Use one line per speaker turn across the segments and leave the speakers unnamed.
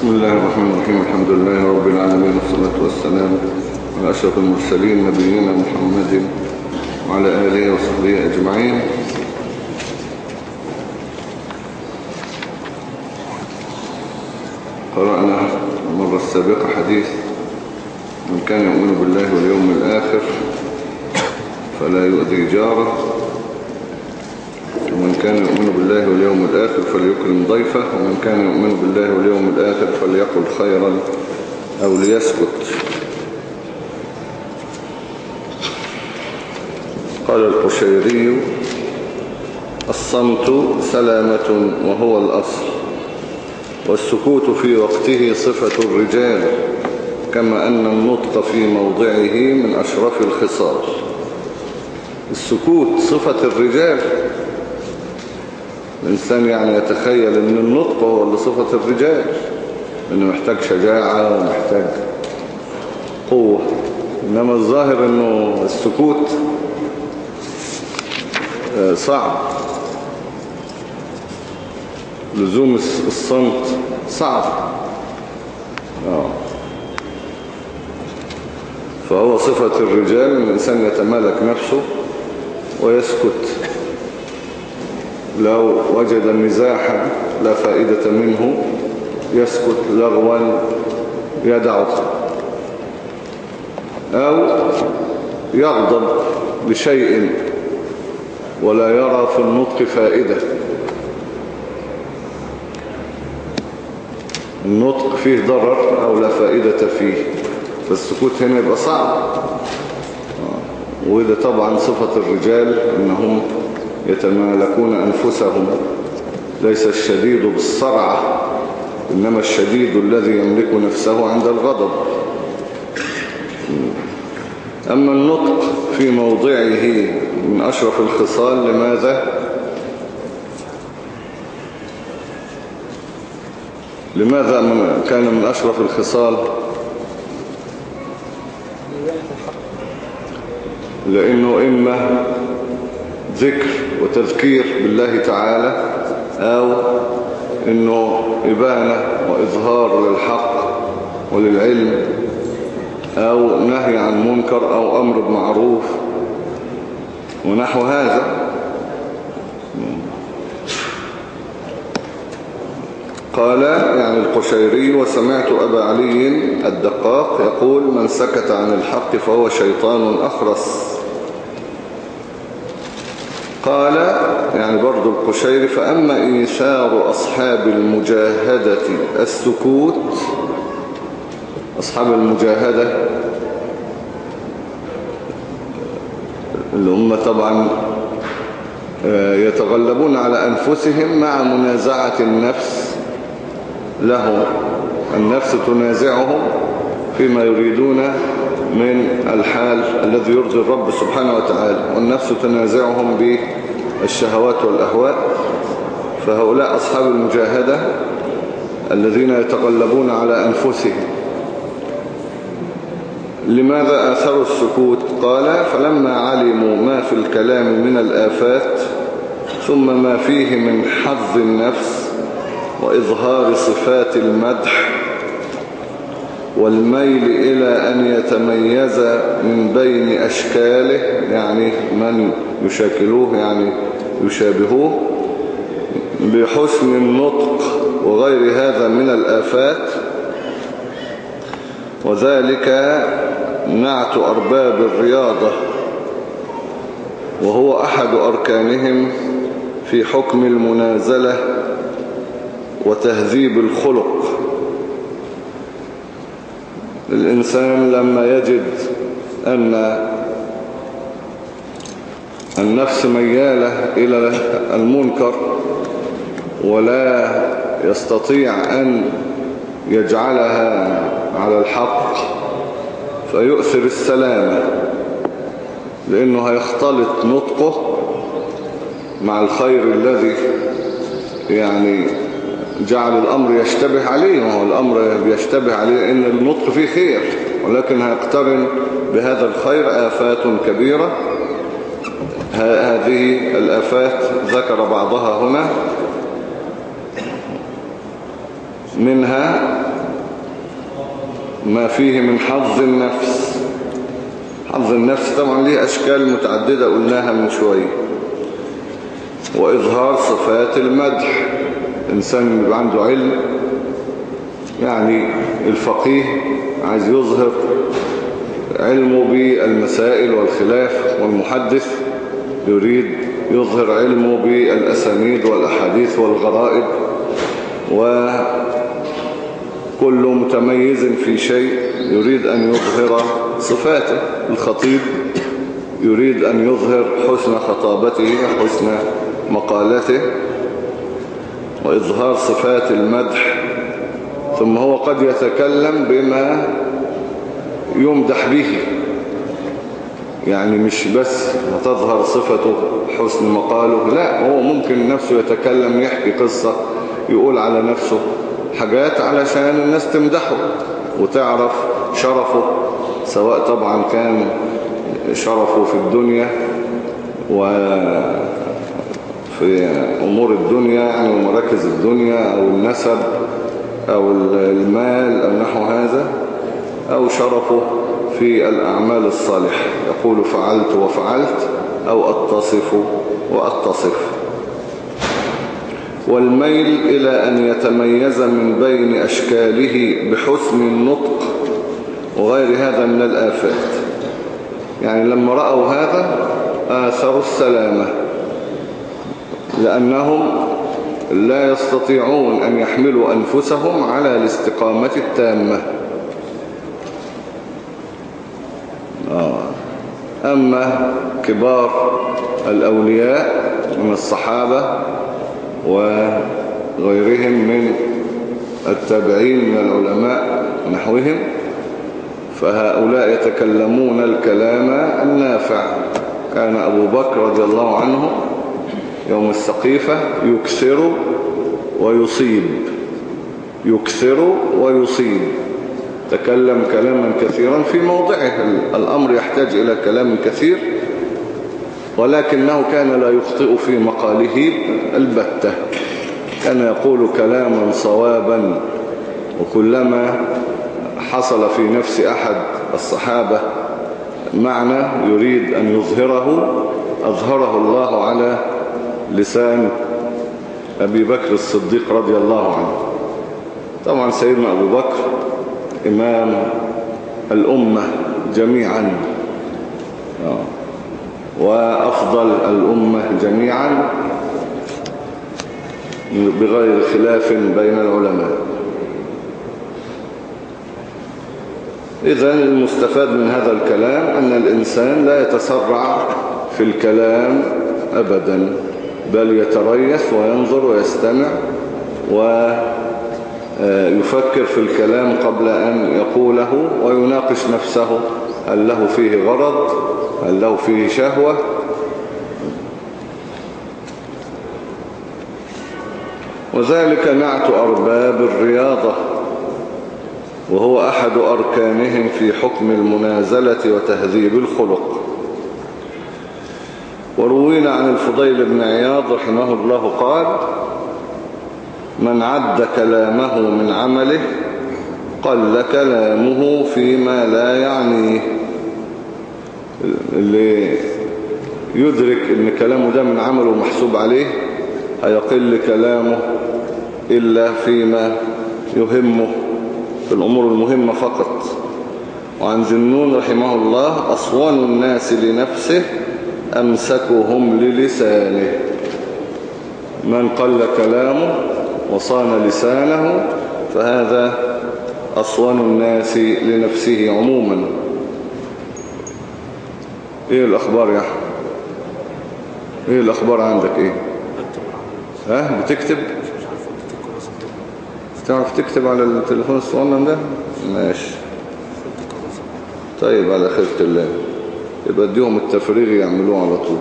بسم الله الرحمن الرحيم الحمد لله رب العالمين والصلاة والسلام على أشرف المرسلين نبينا محمد وعلى آله وصحبه أجمعين. قرأنا المرة السابقة حديث من كان يؤمن بالله واليوم الآخر فلا يؤذي جاره. ومن كان يؤمن بالله واليوم الآخر فليكرم ضيفه ومن كان يؤمن بالله واليوم الآخر فليقل خيرا أو ليسكت. قال القشيري الصمت سلامة وهو الأصل والسكوت في وقته صفة الرجال كما أن النطق في موضعه من أشرف الخصال. السكوت صفة الرجال الإنسان يعني يتخيل أن النطق هو اللي صفة الرجال أنه محتاج شجاعة ومحتاج قوة. إنما الظاهر أنه السكوت صعب. لزوم الصمت صعب. آه. فهو صفة الرجال الإنسان يتمالك نفسه ويسكت. لو وجد مزاحا لا فائدة منه يسكت لغوا يدعه أو يغضب لشيء ولا يرى في النطق فائدة. النطق فيه ضرر أو لا فائدة فيه. فالسكوت هنا يبقى صعب. وإذا طبعا صفة الرجال أنهم يتمالكون أنفسهم ليس الشديد بالصرعة إنما الشديد الذي يملك نفسه عند الغضب أما النطق في موضعه من أشرف الخصال لماذا؟ لماذا كان من أشرف الخصال؟ لأنه إما ذكر وتذكير بالله تعالى أو إنه إبانة وإظهار للحق وللعلم أو نهي عن منكر أو أمر بمعروف ونحو هذا. قال يعني القشيري وسمعت أبا علي الدقاق يقول من سكت عن الحق فهو شيطان أخرس. قال يعني برضو القشيري فأما إيثار أصحاب المجاهدة السكوت أصحاب المجاهدة اللي هم طبعا يتغلبون على أنفسهم مع منازعة النفس لهم. النفس تنازعهم فيما يريدون من الحال الذي يرضي الرب سبحانه وتعالى والنفس تنازعهم بالشهوات والأهواء. فهؤلاء أصحاب المجاهدة الذين يتغلبون على أنفسهم. لماذا آثروا السكوت؟ قال فلما علموا ما في الكلام من الآفات ثم ما فيه من حظ النفس وإظهار صفات المدح والميل إلى أن يتميز من بين أشكاله يعني من يشاكلوه يعني يشابهوه بحسن النطق وغير هذا من الآفات. وذلك نعت أرباب الرياضة وهو أحد أركانهم في حكم المنازلة وتهذيب الخلق. الإنسان لما يجد أن النفس ميالة إلى المنكر ولا يستطيع أن يجعلها على الحق فيؤثر السلامة لأنه هيختلط نطقه مع الخير الذي يعني جعل الأمر يشتبه عليه وهو الأمر يشتبه عليه إن النطق فيه خير ولكن هيقترن بهذا الخير آفات كبيرة. هذه الآفات ذكر بعضها هنا. منها ما فيه من حظ النفس. حظ النفس طبعا ليه أشكال متعددة قلناها من شوية وإظهار صفات المدح. إنسان يبقى عنده علم يعني الفقيه عايز يظهر علمه بالمسائل والخلاف والمحدث يريد يظهر علمه بالأسانيد والأحاديث والغرائب وكل متميز في شيء يريد أن يظهر صفاته. الخطيب يريد أن يظهر حسن خطابته حسن مقالته. وإظهار صفات المدح ثم هو قد يتكلم بما يمدح به. يعني مش بس تظهر صفته حسن مقاله لا هو ممكن نفسه يتكلم يحكي قصة يقول على نفسه حاجات علشان الناس تمدحه وتعرف شرفه سواء طبعا كان شرفه في الدنيا وفي أمور الدنيا يعني ومراكز الدنيا أو النسب أو المال أو نحو هذا أو شرفه في الأعمال الصالحة. يقول فعلت وفعلت أو أتصف وأتصف. والميل إلى أن يتميز من بين أشكاله بحسن النطق وغير هذا من الآفات. يعني لما رأوا هذا آثروا السلامة. لأنهم لا يستطيعون أن يحملوا أنفسهم على الاستقامة التامة آه. أما كبار الأولياء من الصحابة وغيرهم من التابعين من العلماء نحوهم فهؤلاء يتكلمون الكلام النافع كان أبو بكر رضي الله عنه يوم السقيفة يكسر ويصيب. يكسر ويصيب. تكلم كلاما كثيرا في موضعه. الأمر يحتاج إلى كلام كثير ولكنه كان لا يخطئ في مقاله البتة. كان يقول كلاما صوابا وكلما حصل في نفس أحد الصحابة معنى يريد أن يظهره أظهره الله على لسان أبي بكر الصديق رضي الله عنه. طبعا سيدنا أبو بكر إمام الأمة جميعا. آه. وأفضل الأمة جميعا بغير خلاف بين العلماء. إذا المستفاد من هذا الكلام أن الإنسان لا يتسرع في الكلام أبدا. بل يتريث وينظر ويستمع ويفكر في الكلام قبل أن يقوله ويناقش نفسه هل له فيه غرض؟ هل له فيه شهوة؟ وذلك نعت أرباب الرياضة وهو أحد أركانهم في حكم المنازلة وتهذيب الخلق. وروينا عن الفضيل بن عياض رحمه الله قال من عد كلامه من عمله قل كلامه فيما لا يعنيه. اللي يدرك إن كلامه ده من عمله محسوب عليه هيقل كلامه إلا فيما يهمه في الأمور المهمة فقط. وعن ذنون رحمه الله أصوان الناس لنفسه أمسكهم للسانه. من قل كلامه وصان لسانه فهذا أصوان الناس لنفسه عموما. إيه الأخبار يا أحمد؟ إيه الأخبار عندك؟ إيه؟ ها؟ بتكتب؟ تعرف تكتب على التليفون الصغنن ده؟ ماشي. طيب على خيرة الله. يبقى اديهم التفريغ يعملوه على طول.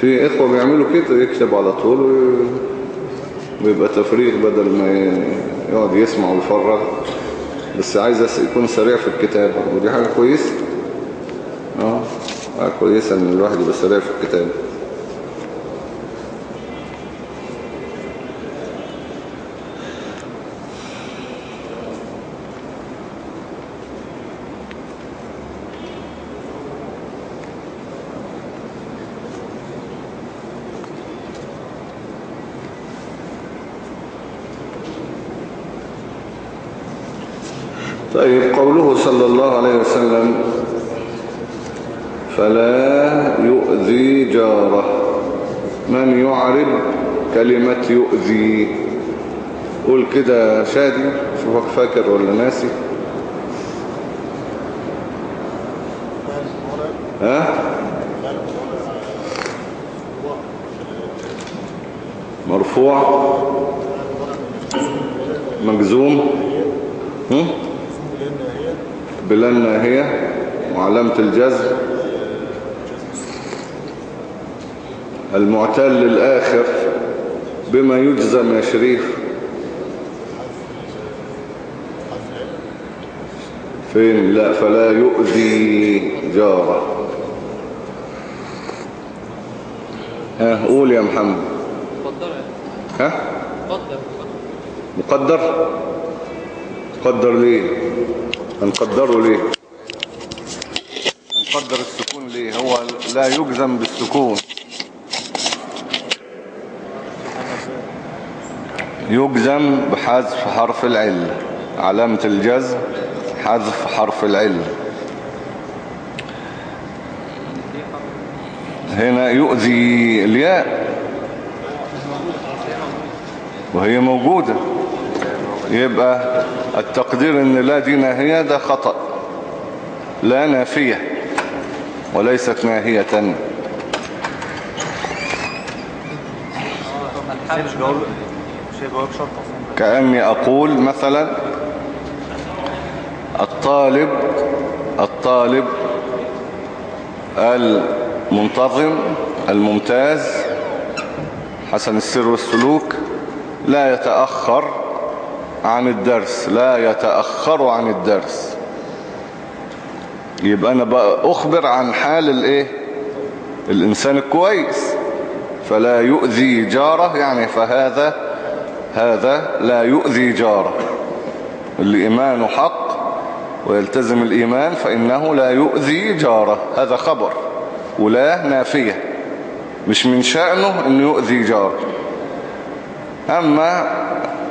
في إخوة بيعملوا كده يكتب على طول ويبقى تفريغ بدل ما يقعد يسمع ويفرغ. بس عايز يكون سريع في الكتابة ودي حاجة كويسة. آه حاجة كويسة إن الواحد يبقى سريع في الكتابة طيب قوله صلى الله عليه وسلم فلا يؤذي جاره. من يعرب كلمة يؤذي؟ قول كده شادي شوفك فاكر ولا ناسي ها مرفوع مجزوم هم؟ بلا الناهية وعلامة الجزم المعتل للآخر بما يجزم يا شريف. فين؟ لا فلا يؤذي جاره. ها قول يا محمد.
مقدر
ها؟
مقدر.
مقدر؟ مقدر ليه؟ هنقدره ليه؟ هنقدر السكون ليه؟ هو لا يجزم بالسكون. يجزم بحذف حرف العلة علامة الجزم حذف حرف العلة هنا يؤذي الياء. وهي موجودة. يبقى التقدير إن لا دي ناهية ده خطأ لا نافية وليست ناهية. كأني أقول مثلا الطالب الطالب المنتظم الممتاز حسن السر والسلوك لا يتأخر عن الدرس لا يتأخر عن الدرس. يبقى أنا أخبر عن حال الإيه؟ الإنسان الكويس. فلا يؤذي جاره يعني فهذا هذا لا يؤذي جاره. اللي إيمانه حق ويلتزم الإيمان فإنه لا يؤذي جاره. هذا خبر ولا نافية. مش من شأنه أنه يؤذي جاره. أما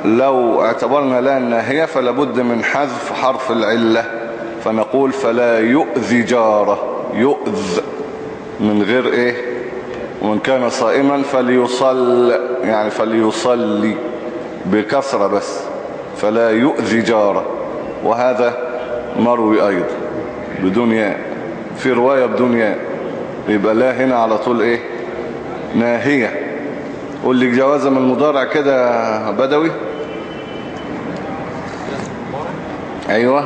لو اعتبرنا لا الناهية فلابد من حذف حرف العلة. فنقول فلا يؤذي جاره يؤذ. من غير إيه؟ ومن كان صائما فليصل يعني فليصلي بكسرة بس. فلا يؤذي جاره. وهذا مروي أيضا. بدون ياء. في رواية بدون ياء. يبقى لا هنا على طول إيه؟ ناهية. قول لي جوازة من المضارع كده بدوي؟ أيوه.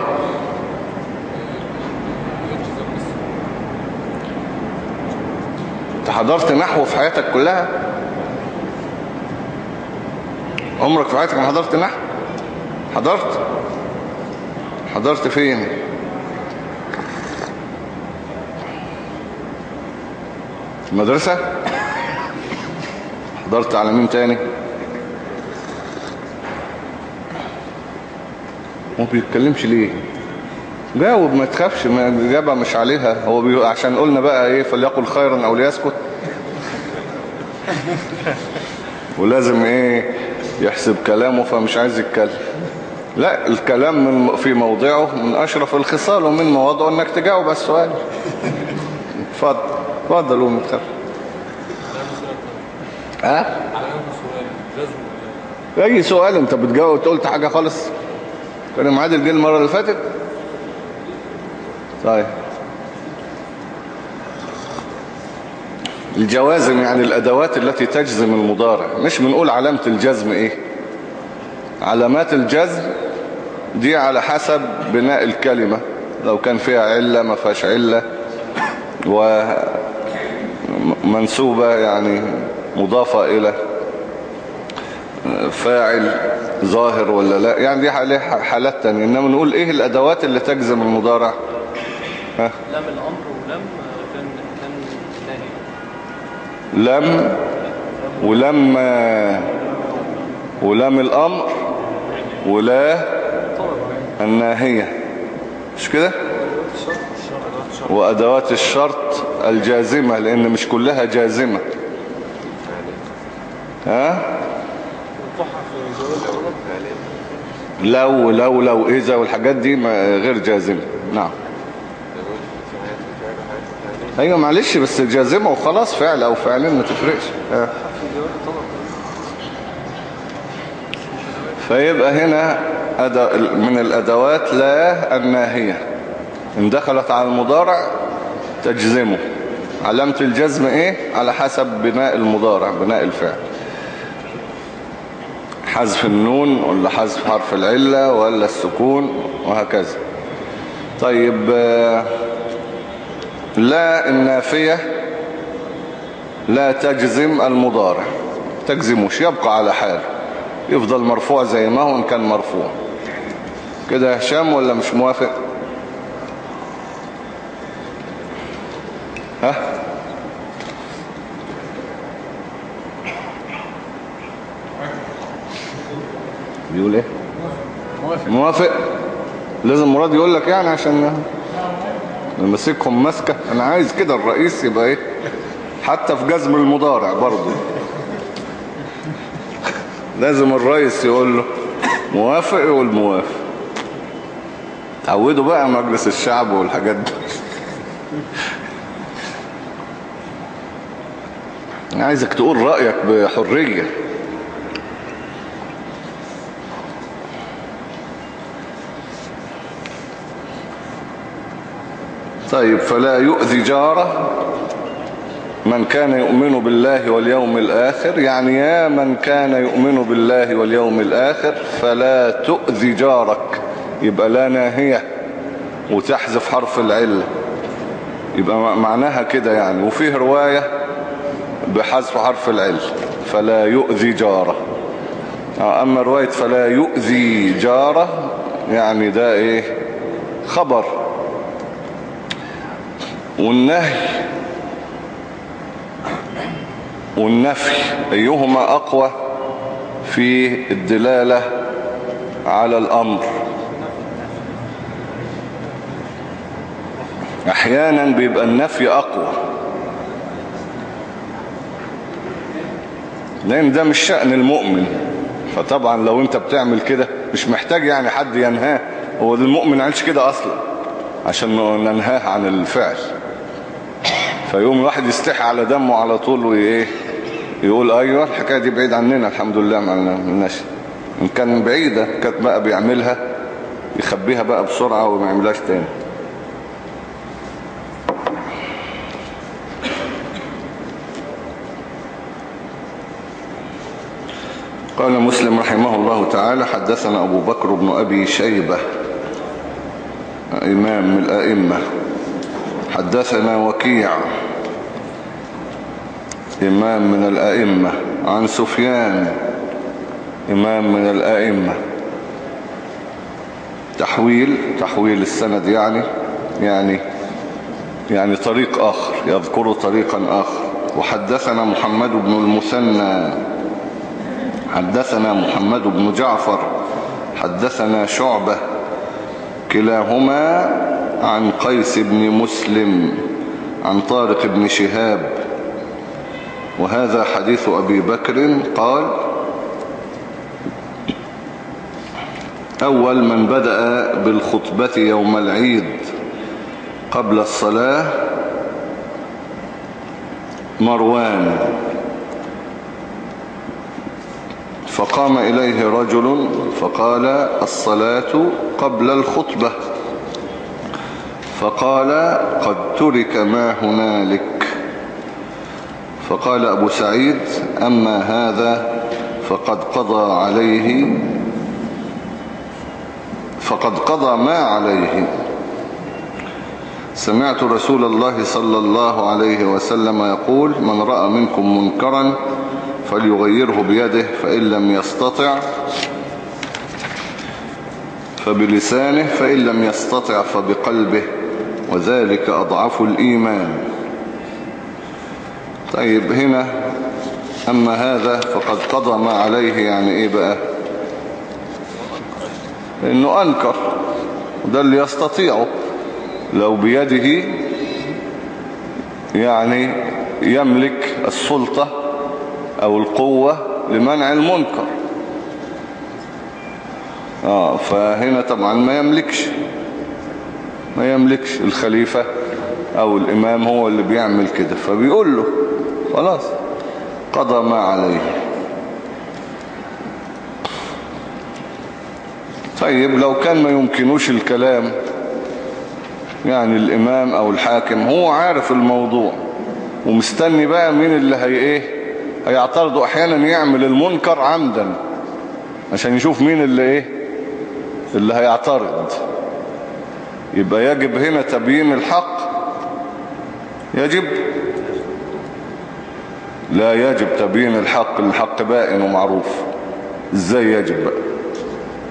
أنت حضرت نحو في حياتك كلها؟ عمرك في حياتك ما حضرت نحو؟ حضرت؟ حضرت فين؟ في المدرسة؟ حضرت على مين تاني؟ هو بيتكلمش ليه؟ جاوب ما تخافش ما الإجابة مش عليها. هو بي... عشان قلنا بقى إيه فليقل خيرا أو ليسكت. ولازم إيه يحسب كلامه فمش عايز يتكلم. لا الكلام من في موضعه من أشرف الخصال ومن مواضعه إنك تجاوب على السؤال. اتفضل اتفضل قوم ها؟ أي سؤال؟ أنت بتجاوب قلت حاجة خالص؟ كان معادل جه المرة اللي فاتت. طيب. الجوازم يعني الأدوات التي تجزم المضارع. مش بنقول علامة الجزم إيه؟ علامات الجزم دي على حسب بناء الكلمة. لو كان فيها علة ما فيهاش علة. ومنسوبة يعني مضافة إلى فاعل. ظاهر ولا لا؟ يعني دي حالات تانية. إنما نقول إيه الأدوات اللي تجزم المضارع؟ ها؟
لام الأمر ولم كان كان
لم ولما ولم الأمر ولا الناهية. مش كده؟ وأدوات الشرط الجازمة لأن مش كلها جازمة. ها؟ لو لو لو إذا والحاجات دي غير جازمة. نعم. أيوه معلش بس جازمة وخلاص فعل أو فعلين ما تفرقش. آه. فيبقى هنا من الأدوات لا الناهية. إن دخلت على المضارع تجزمه. علامة الجزم إيه؟ على حسب بناء المضارع بناء الفعل. حذف النون ولا حذف حرف العلة ولا السكون وهكذا. طيب آه، لا النافية لا تجزم المضارع. تجزموش يبقى على حاله يفضل مرفوع زي ما هو إن كان مرفوع. كده هشام ولا مش موافق؟ بيقول إيه؟ موافق. موافق لازم مراد يقول لك يعني عشان نمسكهم مسكة. أنا عايز كده الرئيس يبقى إيه؟ حتى في جزم المضارع برضه. لازم الرئيس يقول له موافق يقول موافق. تعودوا بقى مجلس الشعب والحاجات دي. عايزك تقول رأيك بحرية. طيب فلا يؤذي جاره من كان يؤمن بالله واليوم الآخر. يعني يا من كان يؤمن بالله واليوم الآخر فلا تؤذي جارك. يبقى لا ناهية وتحذف حرف العلة يبقى معناها كده يعني. وفيه رواية بحذف حرف العلة فلا يؤذي جاره. أما رواية فلا يؤذي جاره يعني ده إيه؟ خبر. والنهي والنفي أيهما أقوى في الدلالة على الأمر؟ أحيانا بيبقى النفي أقوى. لأن ده مش شأن المؤمن. فطبعا لو أنت بتعمل كده مش محتاج يعني حد ينهاه. هو المؤمن عايش كده أصلا عشان ننهاه عن الفعل. فيقوم الواحد يستحي على دمه على طول وإيه يقول أيوه الحكاية دي بعيد عننا الحمد لله ما عملناش إن كان بعيدة كانت بقى بيعملها يخبيها بقى بسرعة وما يعملهاش تاني. قال مسلم رحمه الله تعالى حدثنا أبو بكر بن أبي شيبة إمام من الأئمة. حدثنا وكيع إمام من الأئمة عن سفيان إمام من الأئمة. تحويل تحويل السند يعني يعني يعني طريق آخر يذكر طريقا آخر. وحدثنا محمد بن المثنى حدثنا محمد بن جعفر حدثنا شعبة. كلاهما عن قيس بن مسلم عن طارق بن شهاب. وهذا حديث أبي بكر قال أول من بدأ بالخطبة يوم العيد قبل الصلاة مروان. فقام إليه رجل فقال الصلاة قبل الخطبة. فقال قد ترك ما هنالك. فقال أبو سعيد أما هذا فقد قضى عليه فقد قضى ما عليه. سمعت رسول الله صلى الله عليه وسلم يقول من رأى منكم منكرا فليغيره بيده فإن لم يستطع فبلسانه فإن لم يستطع فبقلبه وذلك أضعف الإيمان. طيب هنا أما هذا فقد قضى ما عليه يعني إيه بقى؟ إنه أنكر ده اللي يستطيعه. لو بيده يعني يملك السلطة أو القوة لمنع المنكر. آه فهنا طبعا ما يملكش. ما يملكش الخليفة أو الإمام هو اللي بيعمل كده فبيقول له خلاص قضى ما عليه. طيب لو كان ما يمكنوش الكلام يعني الإمام أو الحاكم هو عارف الموضوع ومستني بقى مين اللي هي إيه هيعترضوا أحيانا يعمل المنكر عمدا عشان يشوف مين اللي إيه اللي هيعترض. يبقى يجب هنا تبيين الحق. يجب. لا يجب تبيين الحق. الحق بائن ومعروف. إزاي يجب بقى؟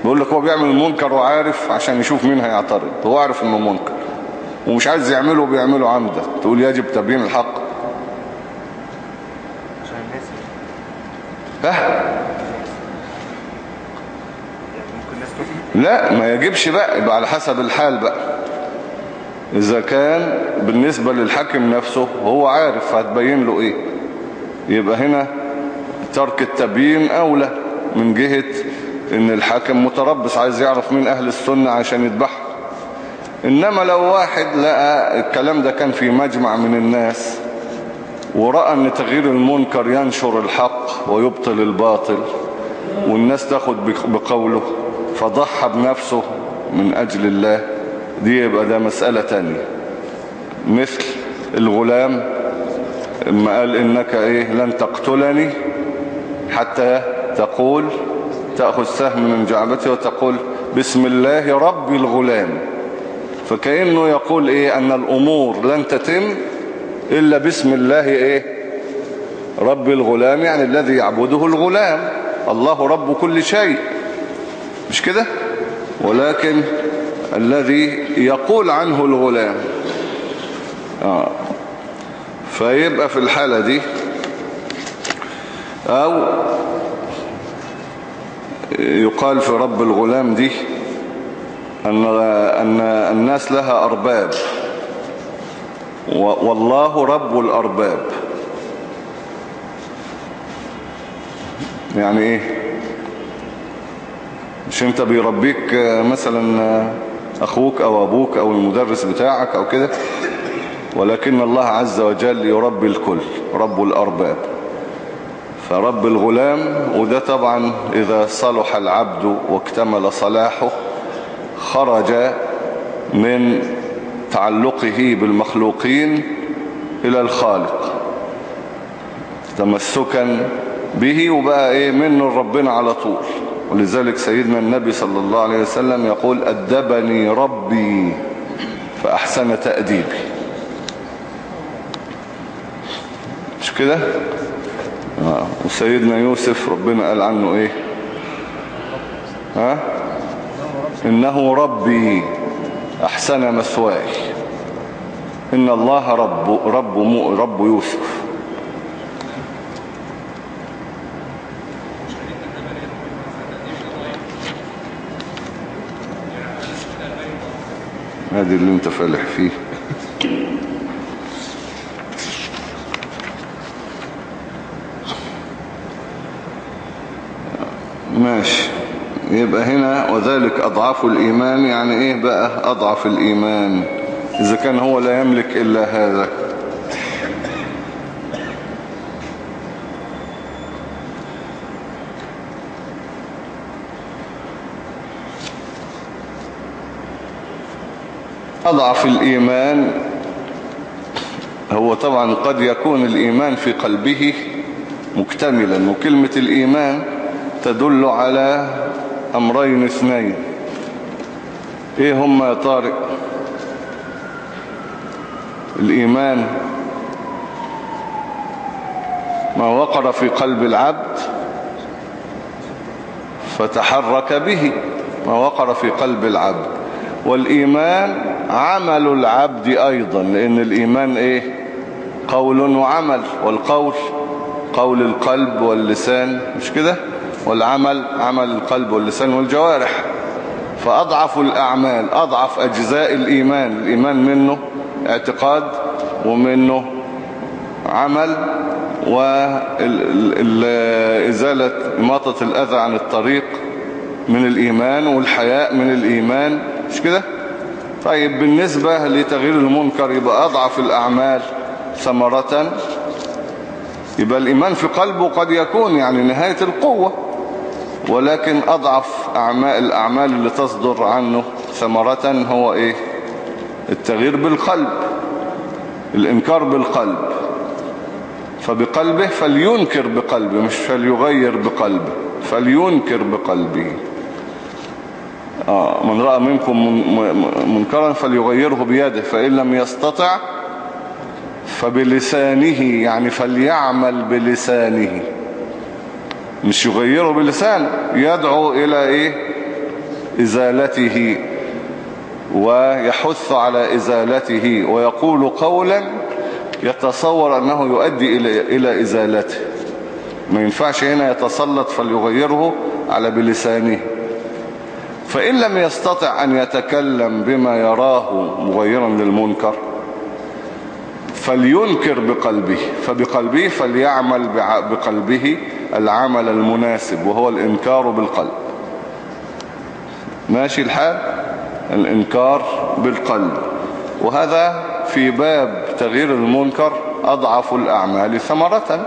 بيقول لك هو بيعمل المنكر وعارف عشان يشوف مين هيعترض. هو عارف إنه منكر. ومش عايز يعمله بيعمله عمدا تقول يجب تبيين الحق.
عشان الناس
ها؟ لا ما يجبش بقى. يبقى على حسب الحال بقى. إذا كان بالنسبة للحاكم نفسه هو عارف هتبين له إيه. يبقى هنا ترك التبيين أولى من جهة إن الحاكم متربص عايز يعرف مين أهل السنة عشان يذبحه. إنما لو واحد لقى الكلام ده كان في مجمع من الناس ورأى أن تغيير المنكر ينشر الحق ويبطل الباطل والناس تاخد بقوله فضحى بنفسه من أجل الله. دي يبقى ده مسألة تانية. مثل الغلام اما قال إنك إيه؟ لن تقتلني حتى تقول تأخذ سهم من جعبته وتقول بسم الله رب الغلام. فكأنه يقول إيه؟ أن الأمور لن تتم إلا بسم الله إيه؟ رب الغلام يعني الذي يعبده الغلام. الله رب كل شيء. مش كده؟ ولكن الذي يقول عنه الغلام. آه. فيبقى في الحالة دي أو يقال في رب الغلام دي أن, أن الناس لها أرباب. والله رب الأرباب. يعني إيه؟ مش أنت بيربيك مثلا أخوك أو أبوك أو المدرس بتاعك أو كده. ولكن الله عز وجل يربي الكل رب الأرباب. فرب الغلام وده طبعا إذا صلح العبد واكتمل صلاحه خرج من تعلقه بالمخلوقين إلى الخالق تمسكا به وبقى إيه منه ربنا على طول. ولذلك سيدنا النبي صلى الله عليه وسلم يقول أدبني ربي فأحسن تأديبي. مش كده؟ آه. وسيدنا يوسف ربنا قال عنه إيه؟ ها؟ إنه ربي أحسن مثواي إن الله رب, رب, رب يوسف. هذه اللي انت فالح فيه. ماشي. يبقى هنا وذلك أضعف الإيمان يعني إيه بقى أضعف الإيمان؟ إذا كان هو لا يملك إلا هذا. أضعف الإيمان هو طبعا قد يكون الإيمان في قلبه مكتملا وكلمة الإيمان تدل على أمرين اثنين. إيه هم يا طارق؟ الإيمان ما وقر في قلب العبد فتحرك به ما وقر في قلب العبد. والإيمان عمل العبد أيضا لأن الإيمان إيه؟ قول وعمل. والقول قول القلب واللسان. مش كده؟ والعمل عمل القلب واللسان والجوارح. فأضعف الأعمال أضعف أجزاء الإيمان. الإيمان منه اعتقاد ومنه عمل. وإزالة إماطة الأذى عن الطريق من الإيمان والحياء من الإيمان. مش كده؟ طيب بالنسبة لتغيير المنكر يبقى أضعف الأعمال ثمرة يبقى الإيمان في قلبه قد يكون يعني نهاية القوة ولكن أضعف أعمال الأعمال اللي تصدر عنه ثمرة هو إيه؟ التغيير بالقلب الإنكار بالقلب. فبقلبه فلينكر بقلبه مش فليغير بقلبه فلينكر بقلبه. من رأى منكم من- من- منكرا فليغيره بيده فإن لم يستطع فبلسانه يعني فليعمل بلسانه. مش يغيره بلسانه يدعو إلى إيه؟ إزالته ويحث على إزالته ويقول قولا يتصور أنه يؤدي إلى إزالته. ما ينفعش هنا يتسلط فليغيره على بلسانه. فإن لم يستطع أن يتكلم بما يراه مغيرا للمنكر فلينكر بقلبه فبقلبه فليعمل بقلبه العمل المناسب وهو الإنكار بالقلب. ماشي الحال؟ الإنكار بالقلب. وهذا في باب تغيير المنكر أضعف الأعمال ثمرة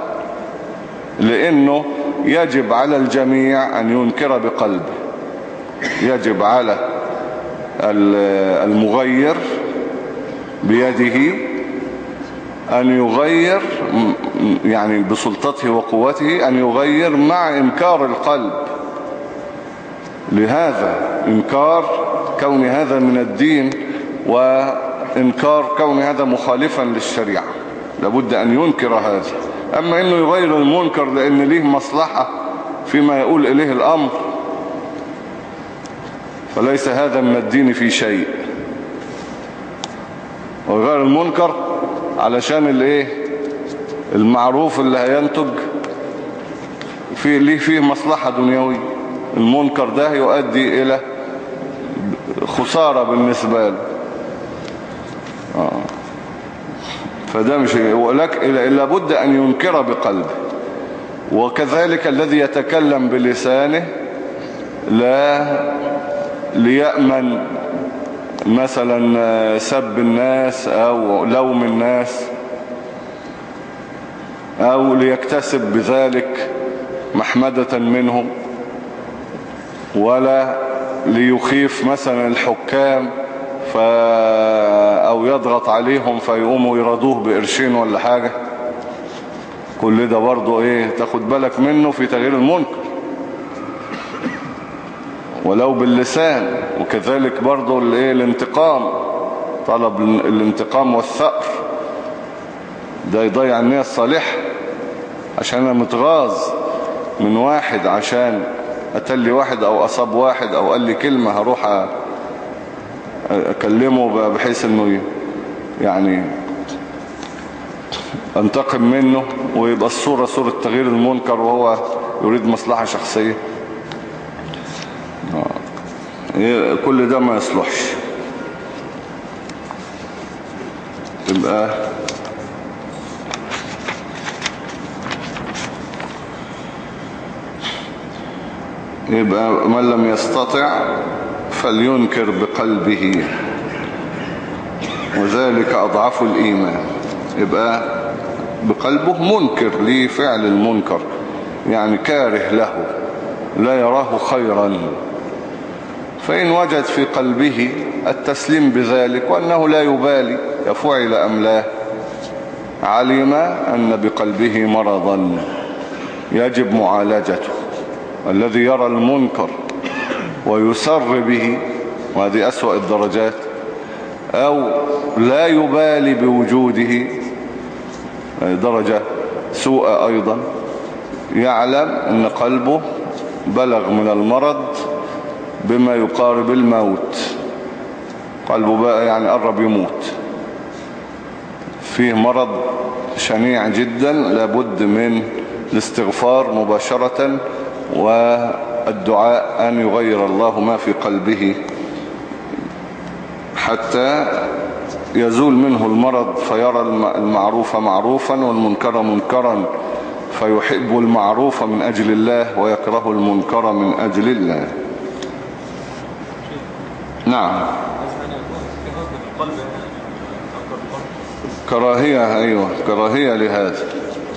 لأنه يجب على الجميع أن ينكر بقلبه. يجب على ال- المغير بيده أن يغير يعني بسلطته وقوته أن يغير مع إنكار القلب. لهذا إنكار كون هذا من الدين وإنكار كون هذا مخالفا للشريعة. لابد أن ينكر هذا. أما أنه يغير المنكر لأن ليه مصلحة فيما يقول إليه الأمر. فليس هذا من الدين في شيء. ويغير المنكر علشان الايه المعروف اللي هينتج في ليه فيه مصلحة دنيوية. المنكر ده يؤدي إلى خسارة بالنسبة له. آه. فده مش ولك إلا بد أن ينكر بقلبه. وكذلك الذي يتكلم بلسانه لا ليأمن مثلا سب الناس أو لوم الناس أو ليكتسب بذلك محمدة منهم ولا ليخيف مثلا الحكام ف... أو يضغط عليهم فيقوموا يرادوه بقرشين ولا حاجة. كل ده برضو إيه تاخد بالك منه في تغيير المنكر. ولو باللسان وكذلك برضو الايه الانتقام طلب الانتقام والثأر. ده يضيع النية الصالحة عشان أنا متغاظ من واحد عشان اتلي واحد أو أصاب واحد أو قال لي كلمة هروح أكلمه بحيث إنه يعني أنتقم منه ويبقى الصورة صورة تغيير المنكر وهو يريد مصلحة شخصية. إيه، كل ده ما يصلحش. يبقى يبقى من لم يستطع فلينكر بقلبه. وذلك أضعف الإيمان. يبقى بقلبه منكر لفعل المنكر يعني كاره له لا يراه خيرا. فإن وجد في قلبه التسليم بذلك وأنه لا يبالي يفعل أم لا؟ علم أن بقلبه مرضا. يجب معالجته. الذي يرى المنكر ويسر به وهذه أسوأ الدرجات أو لا يبالي بوجوده درجة سوء أيضا يعلم أن قلبه بلغ من المرض بما يقارب الموت. قلبه بقى يعني قرب يموت. فيه مرض شنيع جدا لابد من الاستغفار مباشرة والدعاء أن يغير الله ما في قلبه. حتى يزول منه المرض فيرى المعروف معروفا والمنكر منكرا. فيحب المعروف من أجل الله ويكره المنكر من أجل الله. نعم. كراهية أيوة كراهية لهذا.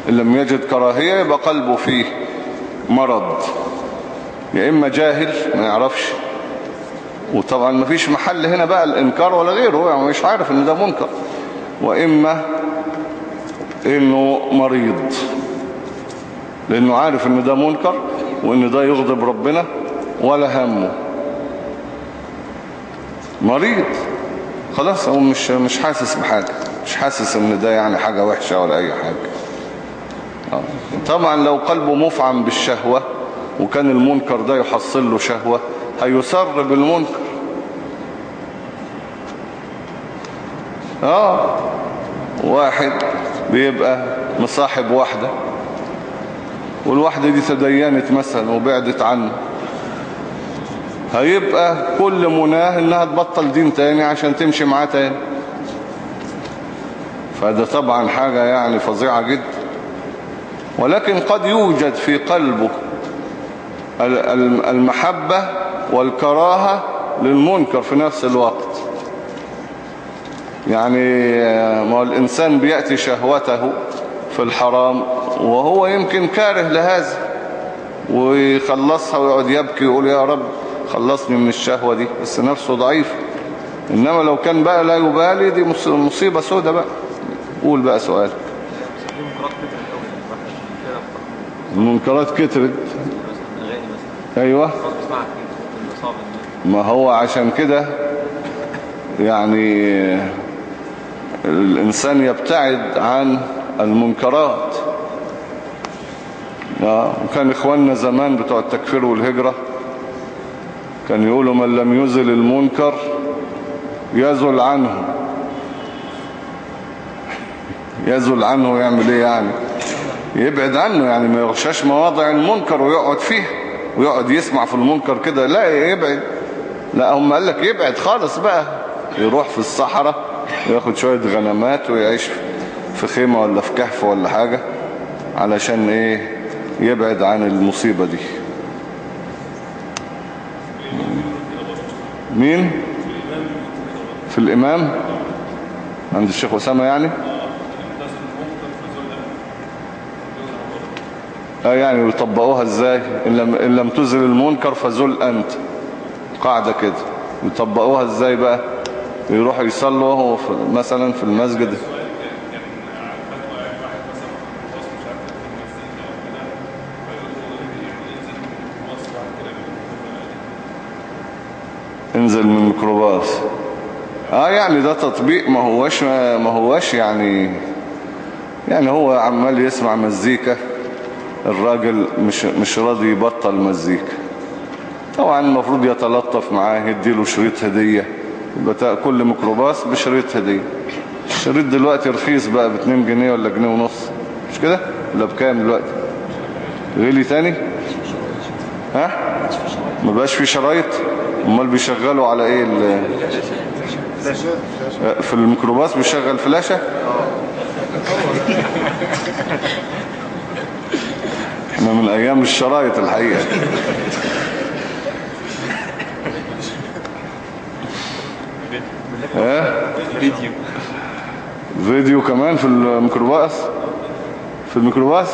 إن لم يجد كراهية يبقى قلبه فيه مرض. يا إما جاهل ما يعرفش. وطبعا ما فيش محل هنا بقى الإنكار ولا غيره يعني مش عارف إن ده منكر. وإما إنه مريض لأنه عارف إن ده منكر وإن ده يغضب ربنا ولا همه. مريض. خلاص هو مش مش حاسس بحاجة مش حاسس إن ده يعني حاجة وحشة ولا أي حاجة. آه. طبعا لو قلبه مفعم بالشهوة وكان المنكر ده يحصل له شهوة هيسر بالمنكر آه. واحد بيبقى مصاحب واحدة والواحدة دي تدينت مثلا وبعدت عنه. هيبقى كل مناه إنها تبطل دين تاني عشان تمشي معاه تاني. فده طبعا حاجة يعني فظيعة جدا. ولكن قد يوجد في قلبه ال- ال- المحبة والكراهة للمنكر في نفس الوقت. يعني آه، ما الإنسان بيأتي شهوته في الحرام وهو يمكن كاره لهذا ويخلصها ويقعد يبكي ويقول يا رب خلصني من الشهوة دي بس نفسه ضعيف. إنما لو كان بقى لا يبالي دي مص- مصيبة سودة بقى. قول بقى سؤال.
في منكرات كتير قوي الواحد كده بتاع-
المنكرات كترت.
إن
ما هو عشان كده يعني الإنسان يبتعد عن المنكرات. آه، وكان إخواننا زمان بتوع التكفير والهجرة كان يقولوا من لم يزل المنكر يزل عنه. يزل عنه يعمل إيه يعني؟ يبعد عنه يعني ما يغشاش مواضع المنكر ويقعد فيها ويقعد يسمع في المنكر كده لا يبعد. لا هم قال لك يبعد خالص بقى. يروح في الصحراء وياخد شوية غنمات ويعيش في خيمة ولا في كهف ولا حاجة علشان إيه؟ يبعد عن المصيبة دي. مين؟ في الإمام؟ عند الشيخ أسامة يعني؟ آه يعني يطبقوها إزاي؟ إن لم, إن لم تزل المنكر فزل أنت. قاعدة كده. يطبقوها إزاي بقى؟ يروحوا يصلوا مثلا في المسجد. انزل من الميكروباص. آه يعني ده تطبيق ما هوش ما هوش يعني يعني هو عمال يسمع مزيكا. الراجل مش مش راضي يبطل مزيكا. طبعا المفروض يتلطف معاه يديله شريط هدية. كل ميكروباص بشريط هدية. الشريط دلوقتي رخيص بقى ب 2 جنيه ولا جنيه ونص. مش كده؟ ولا بكام دلوقتي؟ غلي تاني؟ ها؟ ما بقاش في شرايط؟ أمال بيشغلوا على إيه ال- في الميكروباص بيشغل فلاشة؟ إحنا من أيام الشرايط الحقيقة. ها
فيديو.
فيديو كمان في الميكروباص؟ في الميكروباص؟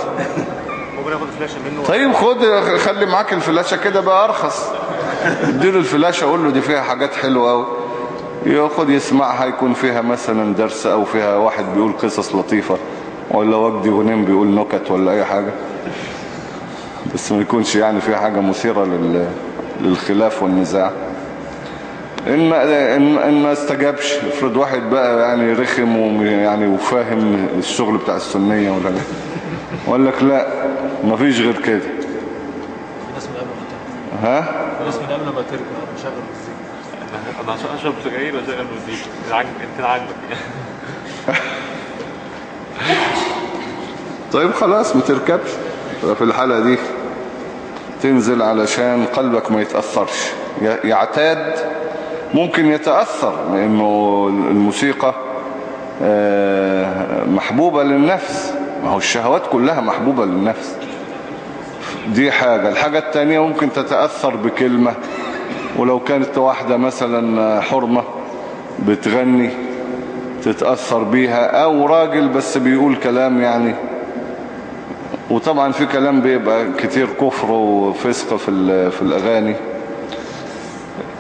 ممكن اخد فلاشة منه.
طيب خد خلي معاك الفلاشة كده بقى أرخص. اديله الفلاشة قول له دي فيها حاجات حلوة قوي ياخد يسمعها يكون فيها مثلا درس أو فيها واحد بيقول قصص لطيفة ولا وجدي غنيم بيقول نكت ولا أي حاجة. بس ما يكونش يعني فيها حاجة مثيرة لل... للخلاف والنزاع. إن إن, إن ما استجابش. افرض واحد بقى يعني رخم ويعني وفاهم الشغل بتاع السنية ولا لا. وقال لك لا مفيش غير كده. ها؟
الناس من قبل ما ترجع بشغل مزيكا
أنا عشان أشرب سجاير وأشغل مزيكا أنت عاجبك
طيب خلاص ما تركبش. في الحالة دي تنزل علشان قلبك ما يتأثرش. يعتاد. ممكن يتأثر لأنه الموسيقى آه، محبوبة للنفس. ما هو الشهوات كلها محبوبة للنفس. دي حاجة. الحاجة التانية ممكن تتأثر بكلمة. ولو كانت واحدة مثلا حرمة بتغني تتأثر بيها أو راجل بس بيقول كلام يعني. وطبعا في كلام بيبقى كتير كفر وفسق في, في الأغاني.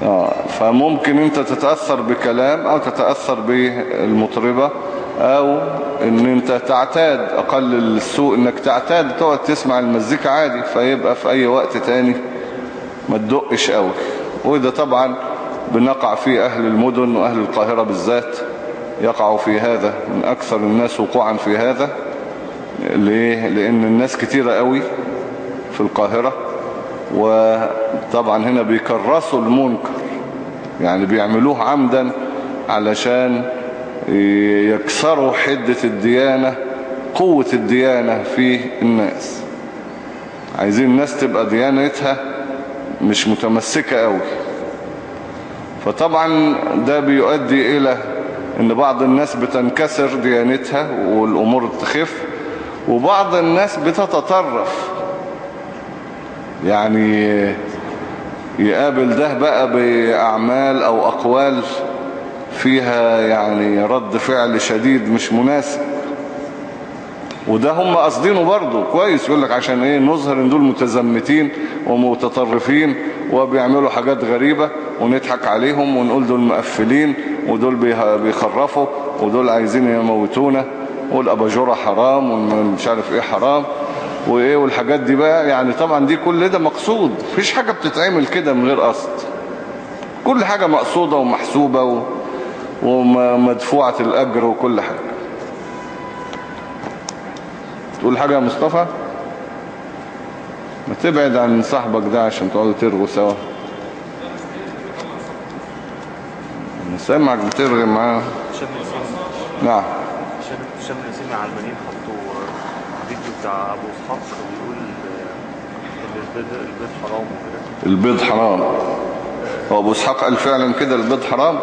آه، فممكن أنت تتأثر بكلام أو تتأثر بالمطربة. أو إن أنت تعتاد أقل السوء إنك تعتاد تقعد تسمع المزيكا عادي فيبقى في أي وقت تاني ما تدقش قوي وده طبعا بنقع فيه أهل المدن وأهل القاهرة بالذات يقعوا في هذا من أكثر الناس وقوعا في هذا ليه؟ لأن الناس كتيرة قوي في القاهرة وطبعا هنا بيكرسوا المنكر يعني بيعملوه عمدا علشان يكسروا حدة الديانة قوة الديانة في الناس. عايزين الناس تبقى ديانتها مش متمسكة قوي. فطبعا ده بيؤدي إلى إن بعض الناس بتنكسر ديانتها والأمور تخف وبعض الناس بتتطرف. يعني يقابل ده بقى بأعمال أو أقوال فيها يعني رد فعل شديد مش مناسب. وده هم قصدينه برضه. كويس يقول لك عشان إيه؟ نظهر إن دول متزمتين ومتطرفين وبيعملوا حاجات غريبة ونضحك عليهم ونقول دول مقفلين ودول بيخرفوا ودول عايزين يموتونا والأباجورة حرام ومش عارف إيه حرام وإيه والحاجات دي بقى. يعني طبعا دي كل ده مقصود. مفيش حاجة بتتعمل كده من غير قصد. كل حاجة مقصودة ومحسوبة. ومدفوعة الأجر وكل حاجة. تقول حاجة يا مصطفى؟ ما تبعد عن صاحبك ده عشان تقعدوا ترغوا سوا. أنا سامعك بترغي معاه.
نسيم
نعم.
شم نسيم العلمانيين حطوا فيديو بتاع أبو إسحاق بيقول إن البيض البيض حرام
البيض حرام. هو أبو إسحاق قال فعلا كده البيض حرام؟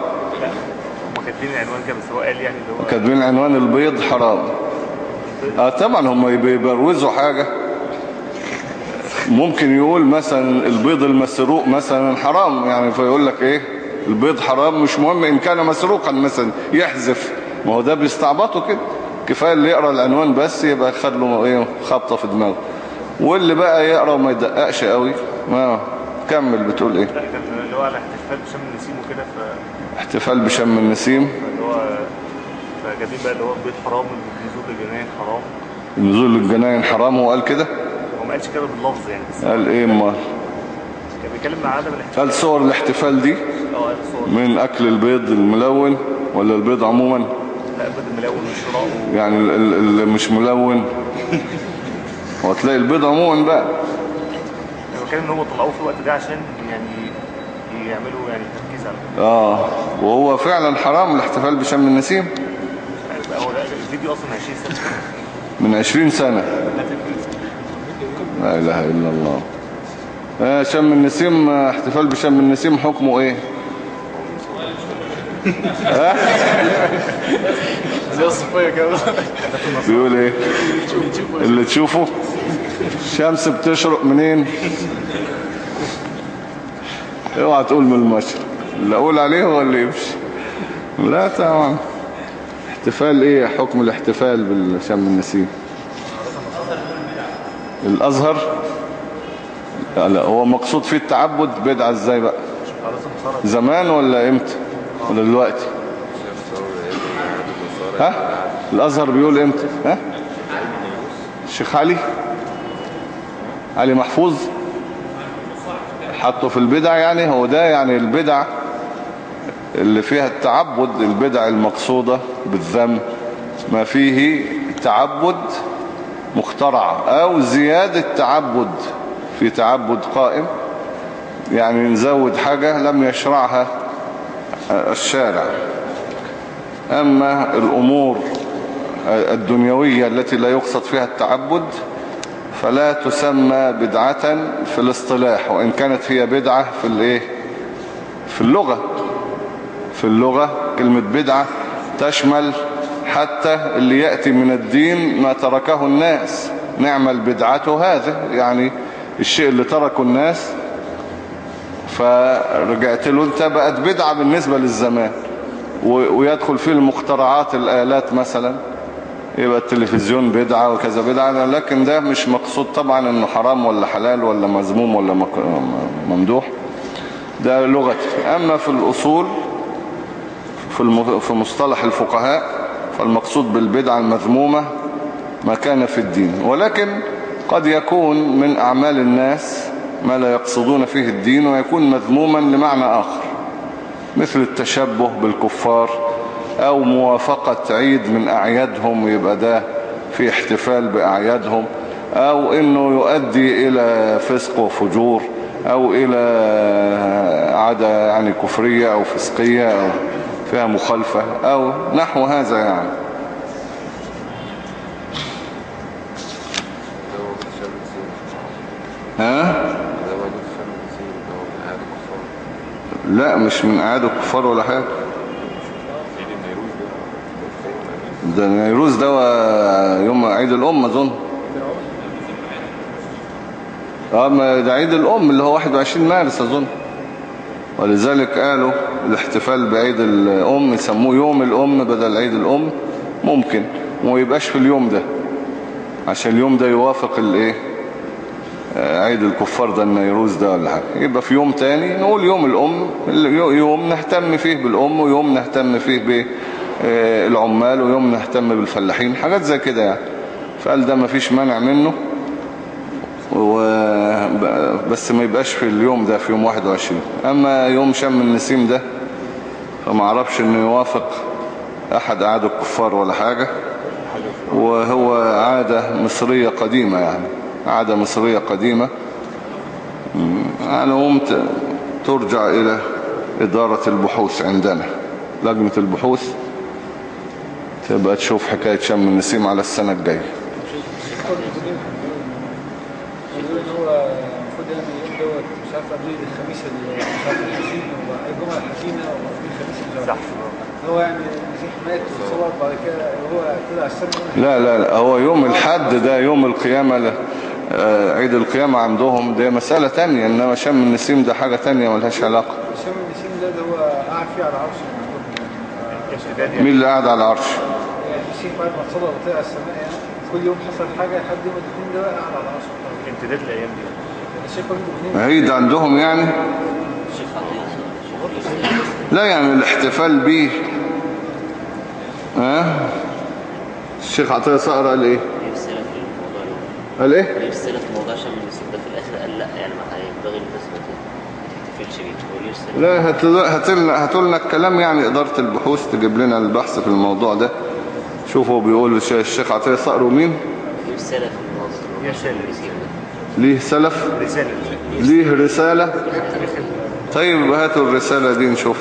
هم كاتبين العنوان كده بس هو قال يعني اللي هو
كاتبين عنوان البيض حرام. آه طبعا هم بيبروزوا حاجة. ممكن يقول مثلا البيض المسروق مثلا حرام يعني فيقول لك إيه؟ البيض حرام مش مهم إن كان مسروقا مثلا يحذف. ما هو ده بيستعبطوا كده. كفاية اللي يقرأ العنوان بس يبقى خد له إيه؟ خبطة في دماغه. واللي بقى يقرأ وما يدققش قوي ما كمل بتقول
إيه؟ اللي هو على احتفال بشم النسيم وكده ف-
احتفال بشم النسيم.
فاللي هو فجايبين بقى اللي هو البيض حرام النزول للجناين حرام.
نزول الجناين حرام هو قال كده؟
هو ما قالش كده باللفظ يعني بس
قال إيه ما
كان بيتكلم مع عدم الاحتفال.
قال صور الاحتفال دي
آه قال صور.
من أكل البيض الملون ولا البيض عموما؟
لا البيض الملون والشراء
يعني ال- ال- اللي مش ملون. وتلاقي البيض عموما بقى.
هو كان إن هم طلعوه في الوقت ده عشان يعني يعملوا يعني
آه وهو فعلا حرام الاحتفال بشم النسيم؟
هو الفيديو أصلا 20 سنة.
من عشرين سنة.
لا
إله إلا الله. آه شم النسيم احتفال بشم النسيم حكمه
إيه؟
بيقول إيه؟ اللي تشوفه. الشمس بتشرق منين؟ اوعى تقول من المشرق. اللي أقول عليه هو اللي يمشي. لا طبعا. احتفال إيه حكم الاحتفال بالشم النسيم؟ الأزهر؟ لا, لا هو مقصود فيه التعبد. بدعة إزاي بقى؟ زمان ولا إمتى؟ ولا دلوقتي؟ ها؟ الأزهر بيقول إمتى؟ ها؟ الشيخ علي؟ علي محفوظ؟ حطه في البدع يعني؟ هو ده يعني البدع؟ اللي فيها التعبد البدع المقصودة بالذم ما فيه تعبد مخترع أو زيادة تعبد في تعبد قائم يعني نزود حاجة لم يشرعها الشارع. أما الأمور الدنيوية التي لا يقصد فيها التعبد فلا تسمى بدعة في الاصطلاح وإن كانت هي بدعة في الإيه؟ في اللغة. في اللغة كلمة بدعة تشمل حتى اللي يأتي من الدين ما تركه الناس. نعمل بدعته هذا يعني الشيء اللي تركه الناس. فرجعت له انت بقت بدعة بالنسبة للزمان. ويدخل فيه المخترعات الآلات مثلا. يبقى التلفزيون بدعة وكذا بدعة. لكن ده مش مقصود طبعا إنه حرام ولا حلال ولا مذموم ولا ممدوح. ده لغة أما في الأصول في مصطلح الفقهاء فالمقصود بالبدعة المذمومة ما كان في الدين. ولكن قد يكون من أعمال الناس ما لا يقصدون فيه الدين ويكون مذموما لمعنى آخر مثل التشبه بالكفار أو موافقة عيد من أعيادهم يبقى ده في احتفال بأعيادهم أو أنه يؤدي إلى فسق وفجور أو إلى عادة يعني كفرية أو فسقية أو فيها مخالفة أو نحو هذا يعني. ها؟ لا مش من أعياد الكفار ولا حاجة.
ده
نيروز ده يوم عيد الأم أظن. آه ده عيد الأم اللي هو 21 مارس أظن. ولذلك قالوا الاحتفال بعيد الأم يسموه يوم الأم بدل عيد الأم ممكن وما يبقاش في اليوم ده عشان اليوم ده يوافق الإيه؟ آه، عيد الكفار ده النيروز ده ولا حاجة. يبقى في يوم تاني نقول يوم الأم يوم نهتم فيه بالأم ويوم نهتم فيه بالعمال ويوم نهتم بالفلاحين حاجات زي كده يعني. فقال ده مفيش مانع منه و... بس ما يبقاش في اليوم ده في يوم 21 أما يوم شم النسيم ده فما أعرفش إنه يوافق أحد أعاد الكفار ولا حاجة. وهو عادة مصرية قديمة يعني عادة مصرية قديمة. على قمت ترجع إلى إدارة البحوث عندنا. لجنة البحوث تبقى تشوف حكاية شم النسيم على السنة الجاية
يقول ان هو المفروض يعني اليوم دوت مش عارف قبل الخميس والجمعه الحزينه وقبل الخميس الزحف هو يعني المسيح مات وصور بعد كده هو طلع السما
لا لا لا هو يوم الحد ده يوم القيامة ل- آه، عيد القيامة عندهم ده مسألة تانية إنما شم النسيم ده حاجة تانية ملهاش علاقة.
الشم النسيم ده اللي هو قاعد فيه على العرش عندهم.
مين اللي قاعد على العرش؟
يعني المسيح بعد ما اتصلى وطلع السماء يعني كل يوم حصل حاجة لحد يوم الاثنين ده قاعد على العرش.
امتداد الأيام دي.
عيد عندهم يعني؟ لا يعني الاحتفال بيه. ها؟ الشيخ عطية صقر قال
إيه؟ الموضوع
قال
إيه؟ في موضوع شم النسيم ده في الآخر قال لا يعني الناس ما تحتفلش بيه
لا لنا هاتوا لنا الكلام يعني إدارة البحوث تجيب لنا البحث في الموضوع ده. شوفوا بيقول الش- الشيخ عطية صقر ومين؟
يرسل في الموضوع النسيم ده
ليه سلف؟
رسالة.
ليه رسالة؟ طيب هاتوا الرسالة دي نشوف.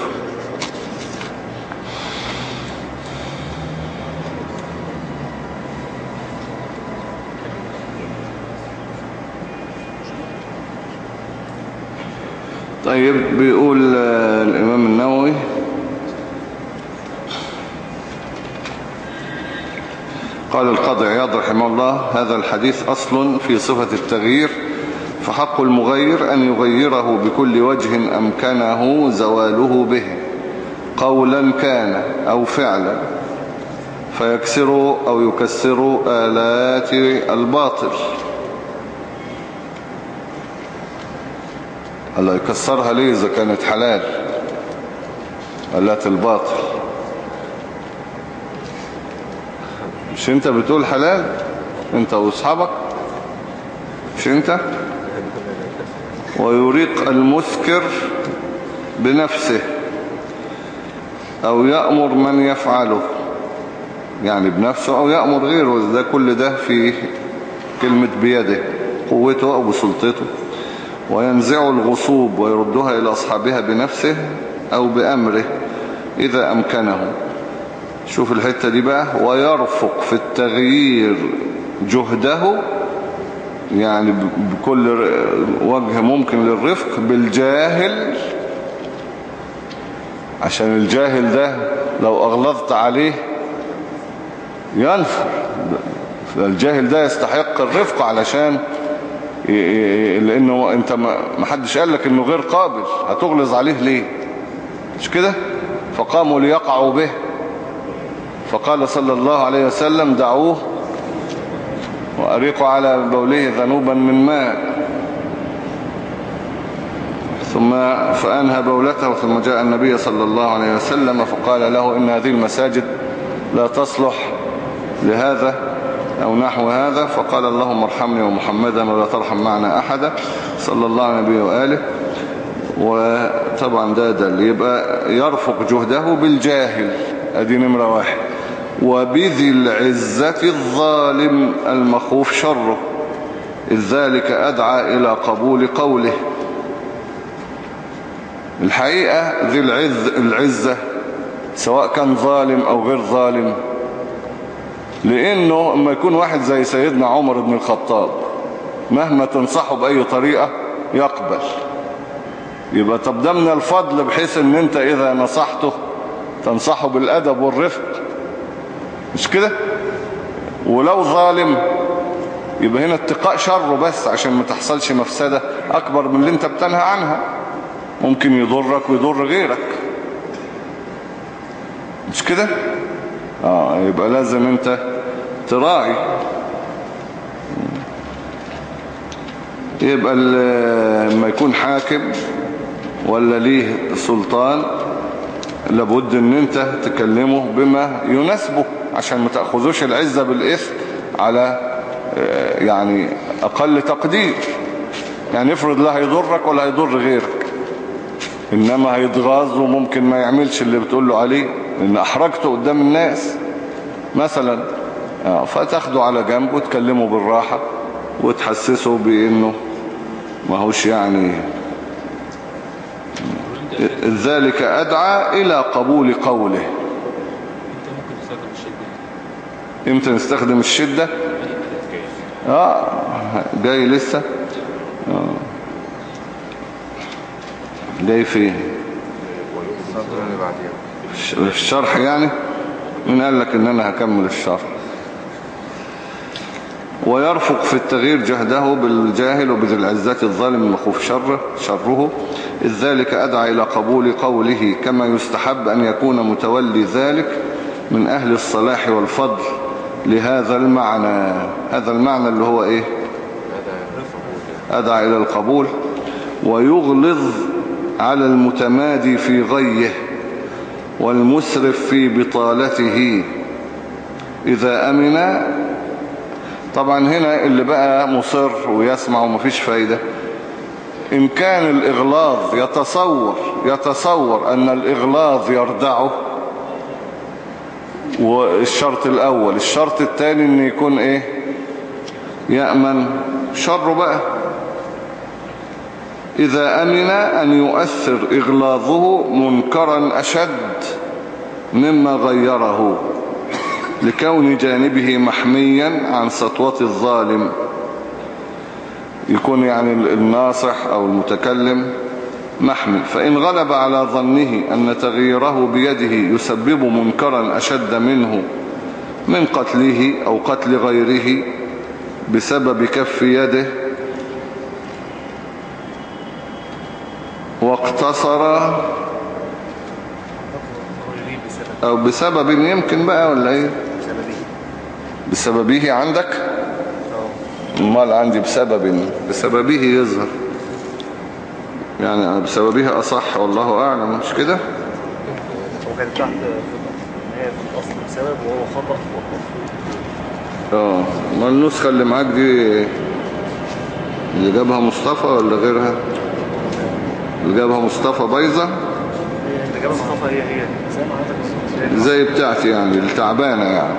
طيب بيقول الإمام النووي قال القاضي عياض رحمه الله هذا الحديث أصل في صفة التغيير فحق المغير أن يغيره بكل وجه أمكنه زواله به قولا كان أو فعلا فيكسر أو يكسر آلات الباطل. الله يكسرها ليه إذا كانت حلال؟ آلات الباطل. مش انت بتقول حلال؟ انت واصحابك؟ مش انت؟ ويريق المسكر بنفسه أو يأمر من يفعله. يعني بنفسه أو يأمر غيره ده كل ده في كلمة بيده قوته أو بسلطته. وينزع الغصوب ويردها إلى أصحابها بنفسه أو بأمره إذا أمكنه. شوف الحتة دي بقى. ويرفق في التغيير جهده يعني بكل وجه ممكن للرفق بالجاهل. عشان الجاهل ده لو أغلظت عليه ينفر. الجاهل ده يستحق الرفق علشان لأنه أنت ما حدش قال لك إنه غير قابل. هتغلظ عليه ليه؟ مش كده؟ فقاموا ليقعوا به. فقال صلى الله عليه وسلم دعوه وأريقوا على بوله ذنوبا من ماء ثم فأنهى بولته ثم جاء النبي صلى الله عليه وسلم فقال له إن هذه المساجد لا تصلح لهذا أو نحو هذا. فقال اللهم ارحمني ومحمدا ولا ترحم معنا أحدا. صلى الله عليه وسلم وآله. وطبعا ده دل يبقى يرفق جهده بالجاهل أدي نمرة واحد. وبذي العزة الظالم المخوف شره. إذ ذلك أدعى إلى قبول قوله. الحقيقة ذي العز العزة سواء كان ظالم أو غير ظالم لأنه لما يكون واحد زي سيدنا عمر بن الخطاب مهما تنصحه بأي طريقة يقبل. يبقى طب من الفضل بحيث إن أنت إذا نصحته تنصحه بالأدب والرفق. مش كده؟ ولو ظالم يبقى هنا اتقاء شره بس عشان ما تحصلش مفسدة أكبر من اللي انت بتنهى عنها. ممكن يضرك ويضر غيرك. مش كده؟ آه يبقى لازم انت تراعي. يبقى لما يكون حاكم ولا ليه سلطان لابد إن انت تكلمه بما يناسبه. عشان ما تأخذوش العزة بالإثم على آه، يعني أقل تقدير. يعني افرض لا هيضرك ولا هيضر غيرك. إنما هيتغاظ وممكن ما يعملش اللي بتقول له عليه. إن أحرجته قدام الناس مثلا آه، فتاخده على جنب وتكلمه بالراحة وتحسسه بأنه ما هوش يعني ذلك أدعى إلى قبول قوله. إمتى نستخدم الشدة. آه جاي لسه. آه. جاي فين الشرح يعني. من قال لك إن أنا هكمل الشرح؟ ويرفق في التغيير جهده بالجاهل وبذي العزة الظالم المخوف شره, شره. إذ ذلك أدعى إلى قبول قوله كما يستحب أن يكون متولي ذلك من أهل الصلاح والفضل. لهذا المعنى. هذا المعنى اللي هو إيه؟ أدعى إلى القبول. ويغلظ على المتمادي في غيه والمسرف في بطالته. إذا أمن طبعا هنا اللي بقى مصر ويسمع ومفيش فايدة. إن كان الإغلاظ يتصور يتصور أن الإغلاظ يردعه والشرط الأول. الشرط الثاني أن يكون إيه؟ يأمن شره بقى. إذا أمن أن يؤثر إغلاظه منكرا أشد مما غيره لكون جانبه محميا عن سطوة الظالم. يكون يعني الناصح أو المتكلم. محمي فإن غلب على ظنه أن تغييره بيده يسبب منكرا أشد منه من قتله أو قتل غيره بسبب كف يده. واقتصر أو بسبب يمكن بقى ولا إيه؟ بسببه عندك؟ أمال عندي بسبب بسببه يظهر. يعني بسببه أصح والله أعلم مش كده؟
وكانت تحت هي في الاصل بسبب وهو خطأ
آه ما النسخة اللي معاك دي اللي جابها مصطفى ولا غيرها؟ اللي جابها مصطفى بايظة؟
اللي جاب مصطفى هي هي. زي
بتاعتي يعني التعبانة يعني.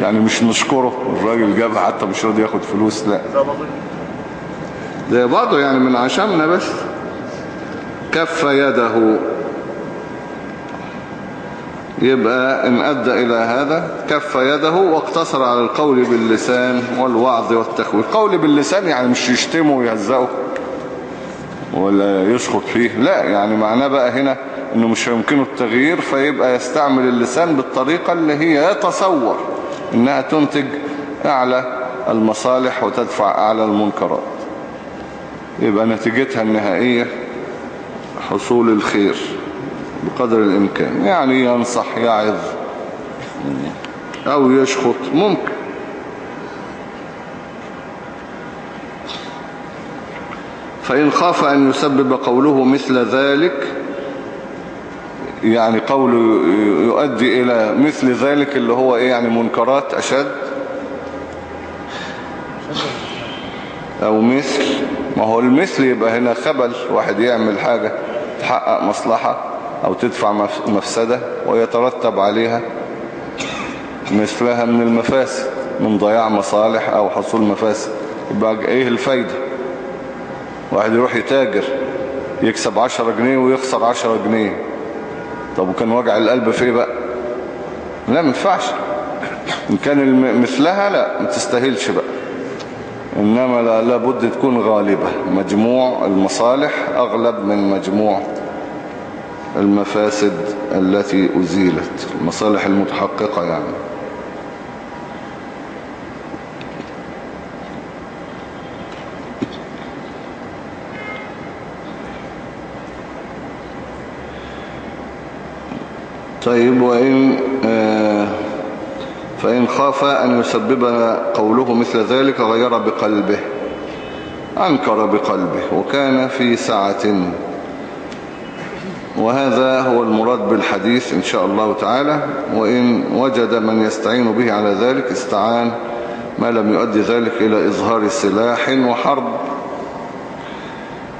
يعني مش نشكره الراجل جابها حتى مش راضي ياخد فلوس لا.
زي
بعضه يعني من عشمنا بس. كف يده. يبقى إن أدى إلى هذا كف يده واقتصر على القول باللسان والوعظ والتخويف. قول باللسان يعني مش يشتمه ويهزقه ولا يشخط فيه. لا يعني معناه بقى هنا إنه مش يمكنه التغيير فيبقى يستعمل اللسان بالطريقة اللي هي يتصور إنها تنتج أعلى المصالح وتدفع أعلى المنكرات. يبقى نتيجتها النهائية حصول الخير بقدر الإمكان. يعني ينصح يعظ أو يشخط ممكن. فإن خاف أن يسبب قوله مثل ذلك يعني قوله يؤدي إلى مثل ذلك اللي هو إيه يعني منكرات أشد. أو مثل. ما هو المثل يبقى هنا خبل واحد يعمل حاجة تحقق مصلحة أو تدفع مف- مفسدة ويترتب عليها مثلها من المفاسد من ضياع مصالح أو حصول مفاسد. يبقى إيه الفايدة؟ واحد يروح يتاجر يكسب عشرة جنيه ويخسر عشرة جنيه. طب وكان وجع القلب في إيه بقى؟ لا ما ينفعش. إن كان مثلها لا ما تستاهلش بقى. إنما لا لابد تكون غالبة. مجموع المصالح أغلب من مجموع المفاسد التي أزيلت. المصالح المتحققة يعني. طيب وإن آه فإن خاف أن يسبب قوله مثل ذلك غير بقلبه أنكر بقلبه وكان في سعة وهذا هو المراد بالحديث إن شاء الله تعالى. وإن وجد من يستعين به على ذلك استعان ما لم يؤدي ذلك إلى إظهار سلاح وحرب.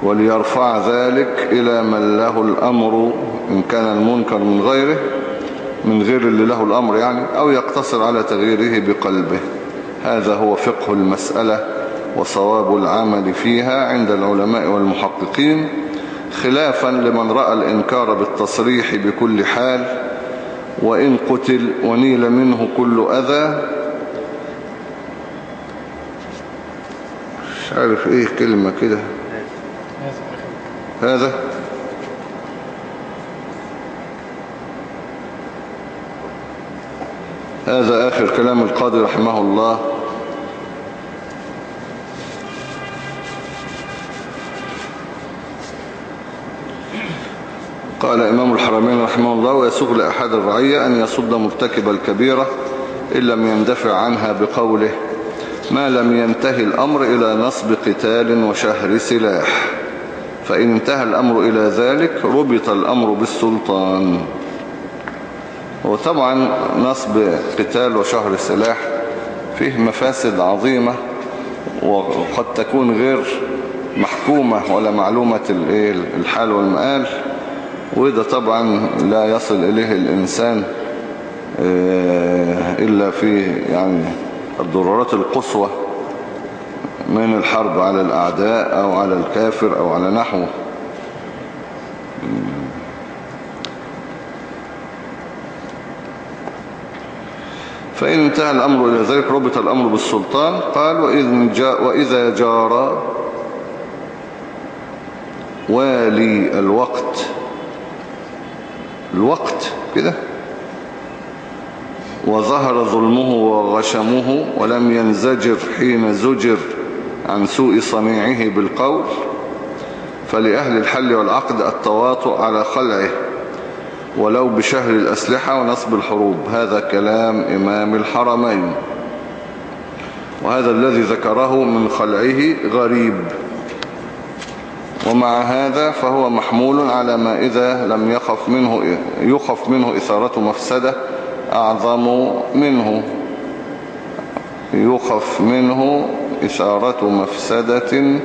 وليرفع ذلك إلى من له الأمر إن كان المنكر من غيره. من غير اللي له الأمر يعني أو يقتصر على تغييره بقلبه. هذا هو فقه المسألة وصواب العمل فيها عند العلماء والمحققين خلافا لمن رأى الإنكار بالتصريح بكل حال وإن قتل ونيل منه كل أذى. مش عارف إيه كلمة كده. هذا. هذا آخر كلام القاضي رحمه الله. قال إمام الحرمين رحمه الله ويسوغ لأحد الرعية أن يصد مرتكب الكبيرة إن لم يندفع عنها بقوله ما لم ينتهي الأمر إلى نصب قتال وشهر سلاح فإن انتهى الأمر إلى ذلك ربط الأمر بالسلطان. وطبعا نصب قتال وشهر سلاح فيه مفاسد عظيمة وقد تكون غير محكومة ولا معلومة الحال والمآل وده طبعا لا يصل إليه الإنسان إلا في يعني الضرورات القصوى من الحرب على الأعداء أو على الكافر أو على نحوه. فإن انتهى الأمر إلى ذلك ربط الأمر بالسلطان قال وإذ جاء وإذا جار والي الوقت. الوقت كده. وظهر ظلمه وغشمه ولم ينزجر حين زجر عن سوء صنيعه بالقول. فلأهل الحل والعقد التواطؤ على خلعه. ولو بشهر الأسلحة ونصب الحروب. هذا كلام إمام الحرمين. وهذا الذي ذكره من خلعه غريب. ومع هذا فهو محمول على ما إذا لم يخف منه يخف منه إثارة مفسدة أعظم منه. يخف منه إثارة مفسدة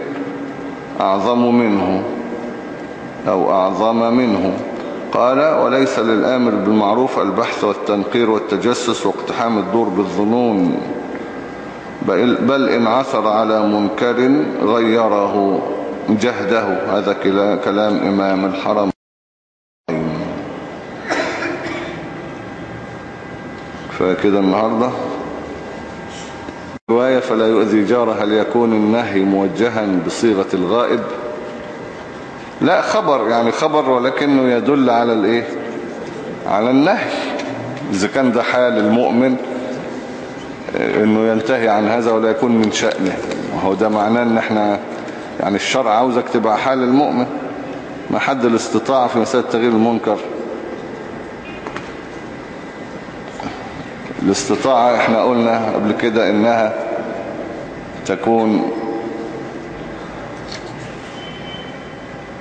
أعظم منه أو أعظم منه. قال وليس للآمر بالمعروف البحث والتنقير والتجسس واقتحام الدور بالظنون بل, إن عثر على منكر غيره جهده. هذا كلام إمام الحرم. فكده النهاردة. رواية فلا يؤذي جاره هل يكون النهي موجها بصيغة الغائب. لا خبر يعني خبر ولكنه يدل على الايه؟ على النهي. إذا كان ده حال المؤمن إنه ينتهي عن هذا ولا يكون من شأنه. وهو ده معناه إن إحنا يعني الشرع عاوزك تبقى حال المؤمن. ما حد الاستطاعة في مسألة تغيير المنكر. الاستطاعة إحنا قلنا قبل كده إنها تكون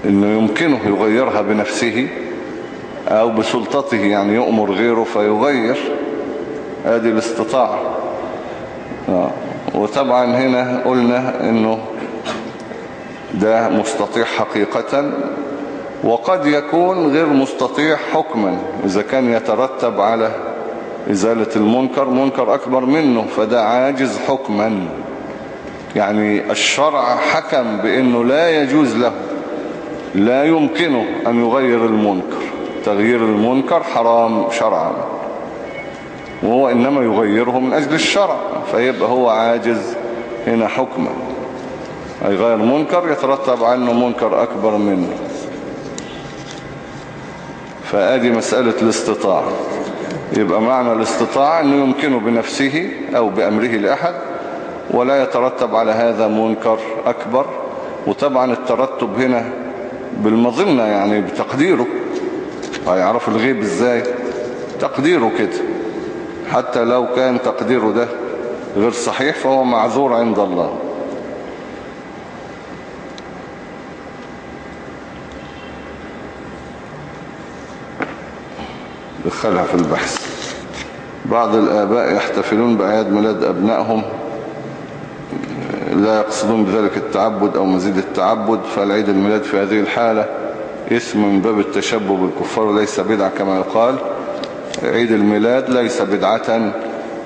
إنه يمكنه يغيرها بنفسه أو بسلطته يعني يؤمر غيره فيغير. هذه الاستطاعة. آه. وطبعا هنا قلنا إنه ده مستطيع حقيقة وقد يكون غير مستطيع حكما إذا كان يترتب على إزالة المنكر منكر أكبر منه فده عاجز حكما. يعني الشرع حكم بأنه لا يجوز له. لا يمكنه أن يغير المنكر. تغيير المنكر حرام شرعا. وهو إنما يغيره من أجل الشرع فيبقى هو عاجز هنا حكما. هيغير منكر يترتب عنه منكر أكبر منه. فآدي مسألة الاستطاعة. يبقى معنى الاستطاعة أنه يمكنه بنفسه أو بأمره لأحد ولا يترتب على هذا منكر أكبر. وطبعا الترتب هنا بالمظنة يعني بتقديره. هيعرف الغيب إزاي؟ تقديره كده. حتى لو كان تقديره ده غير صحيح فهو معذور عند الله. دخلها في البحث. بعض الآباء يحتفلون بأعياد ميلاد أبنائهم. لا يقصدون بذلك التعبد أو مزيد التعبد فالعيد الميلاد في هذه الحالة اسم من باب التشبه بالكفار وليس بدعة كما يقال. عيد الميلاد ليس بدعة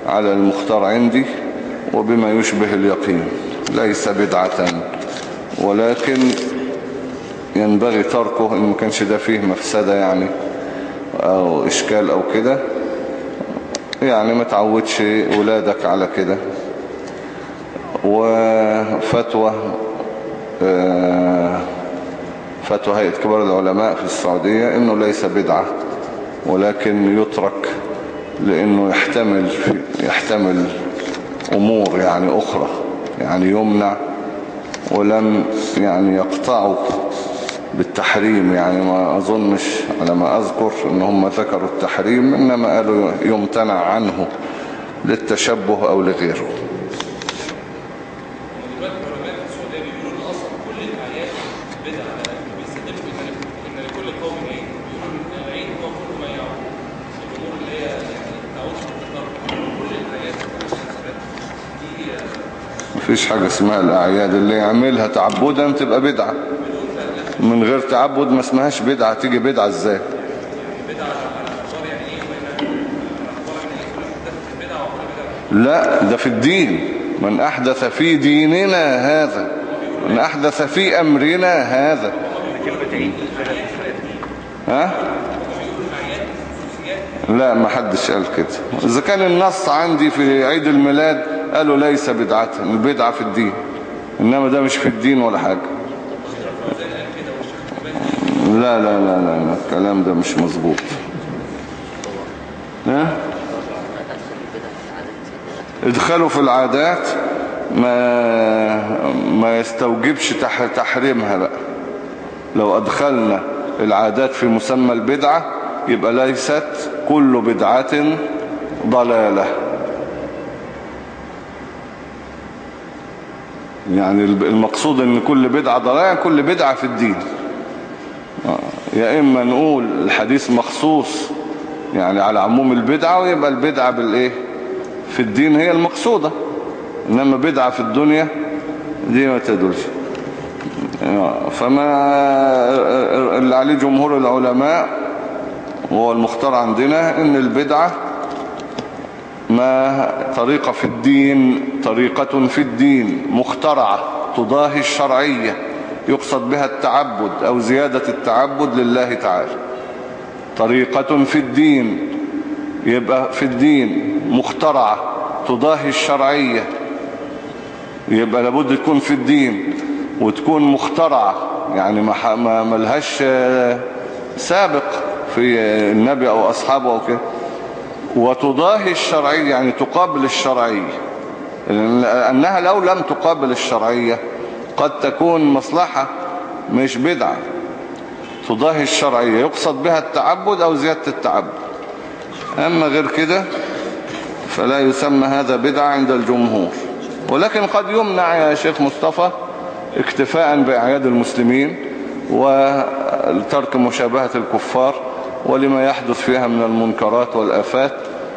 على المختار عندي وبما يشبه اليقين ليس بدعة ولكن ينبغي تركه إن ما كانش ده فيه مفسدة يعني أو إشكال أو كده. يعني ما تعودش ولادك على كده. وفتوى آه، فتوى هيئة كبار العلماء في السعودية إنه ليس بدعة ولكن يترك لإنه يحتمل يحتمل أمور يعني أخرى يعني يمنع ولم يعني يقطعوا بالتحريم يعني ما أظنش على ما أذكر إن هم ذكروا التحريم إنما قالوا يمتنع عنه للتشبه أو لغيره
دلوقتي العلماء في السعوديه بيقولوا ان أصلا كل الاعياد بدعه بيستدلوا بان ان لكل قوم عيد بيقولوا ان العيد هو كل ما يعود الأمور اللي هي يعني تعود في التكرر كل الاعياد والمناسبات دي
مفيش حاجة اسمها الأعياد اللي يعملها. تعبدا تبقى بدعة. من غير تعبد ما اسمهاش بدعة. تيجي بدعة إزاي؟ لا ده في الدين. من أحدث في ديننا هذا. من أحدث في أمرنا هذا. ها؟ لا ما حدش قال كده. إذا كان النص عندي في عيد الميلاد قالوا ليس بدعة البدعة في الدين. إنما ده مش في الدين ولا حاجة. لا لا لا لا, لا. الكلام ده مش مظبوط. ها؟ ادخلوا في العادات ما ما يستوجبش تح تحريمها بقى. لو أدخلنا العادات في مسمى البدعة يبقى ليست كل بدعة ضلالة. يعني المقصود إن كل بدعة ضلالة كل بدعة في الدين. يا إما نقول الحديث مخصوص يعني على عموم البدعة ويبقى البدعة بالإيه؟ في الدين هي المقصودة. إنما بدعة في الدنيا دي ما تدلش. فما اللي عليه جمهور العلماء وهو المختار عندنا إن البدعة ما طريقة في الدين طريقة في الدين مخترعة تضاهي الشرعية يقصد بها التعبد أو زيادة التعبد لله تعالى. طريقة في الدين يبقى في الدين مخترعة تضاهي الشرعية. يبقى لابد تكون في الدين وتكون مخترعة يعني ما ملهاش سابق في النبي أو أصحابه أو كده. وتضاهي الشرعية يعني تقابل الشرعية. لأنها لو لم تقابل الشرعية قد تكون مصلحة مش بدعة. تضاهي الشرعية يقصد بها التعبد أو زيادة التعبد. أما غير كده فلا يسمى هذا بدعة عند الجمهور. ولكن قد يمنع يا شيخ مصطفى اكتفاء بأعياد المسلمين وترك مشابهة الكفار ولما يحدث فيها من المنكرات والآفات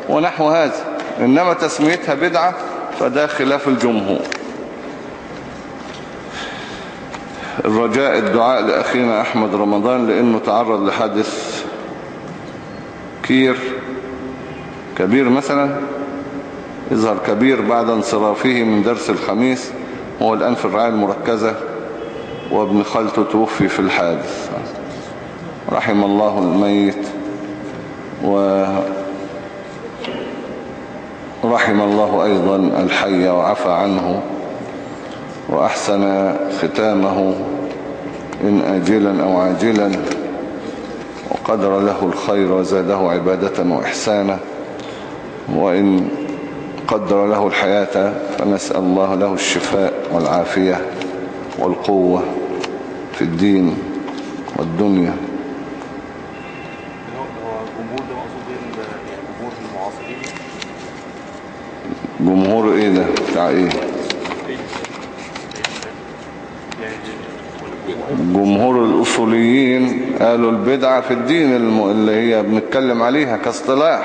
ونحو هذا. إنما تسميتها بدعة فده خلاف الجمهور. الرجاء الدعاء لأخينا أحمد رمضان لأنه تعرض لحادث كير كبير مثلا. يظهر كبير بعد انصرافه من درس الخميس. هو الآن في الرعاية المركزة وابن خالته توفي في الحادث. رحم الله الميت ورحم الله أيضا الحي وعفى عنه وأحسن ختامه إن آجلا أو عاجلا وقدر له الخير وزاده عبادة وإحسانا وإن قدر له الحياة فنسأل الله له الشفاء والعافية والقوة في الدين والدنيا
هو هو الجمهور ده مقصود إيه ال- يعني جمهور المعاصرين
جمهور إيه ده؟ بتاع
إيه؟
جمهور الأصوليين قالوا البدعة في الدين اللي هي بنتكلم عليها كاصطلاح.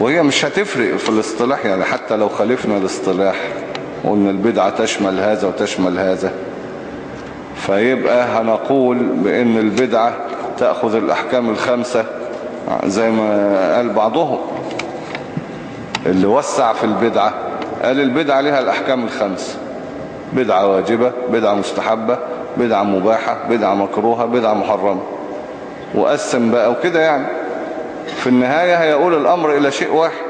وهي مش هتفرق في الاصطلاح يعني حتى لو خالفنا الاصطلاح وقلنا البدعة تشمل هذا وتشمل هذا. فيبقى هنقول بأن البدعة تأخذ الأحكام الخمسة زي ما قال بعضهم. اللي وسع في البدعة. قال البدعة لها الأحكام الخمسة بدعة واجبة بدعة مستحبة بدعة مباحة بدعة مكروهة بدعة محرمة. وقسم بقى وكده يعني. في النهاية هيقول الأمر إلى شيء واحد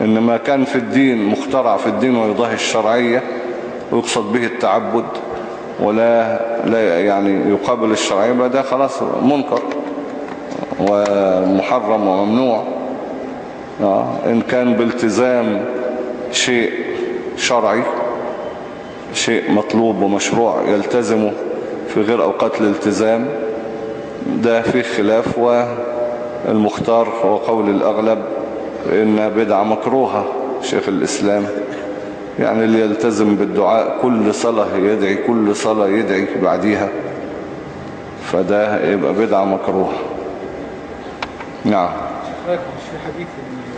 إن ما كان في الدين مخترع في الدين ويضاهي الشرعية ويقصد به التعبد ولا لا يعني يقابل الشرعية ده خلاص منكر ومحرم وممنوع. إن كان بالتزام شيء شرعي شيء مطلوب ومشروع يلتزمه في غير أوقات الالتزام ده فيه خلاف والمختار هو قول الأغلب إن بدعة مكروهة شيخ الإسلام. يعني اللي يلتزم بالدعاء كل صلاة يدعي كل صلاة يدعي بعديها فده يبقى بدعة مكروهة. نعم.
في حديث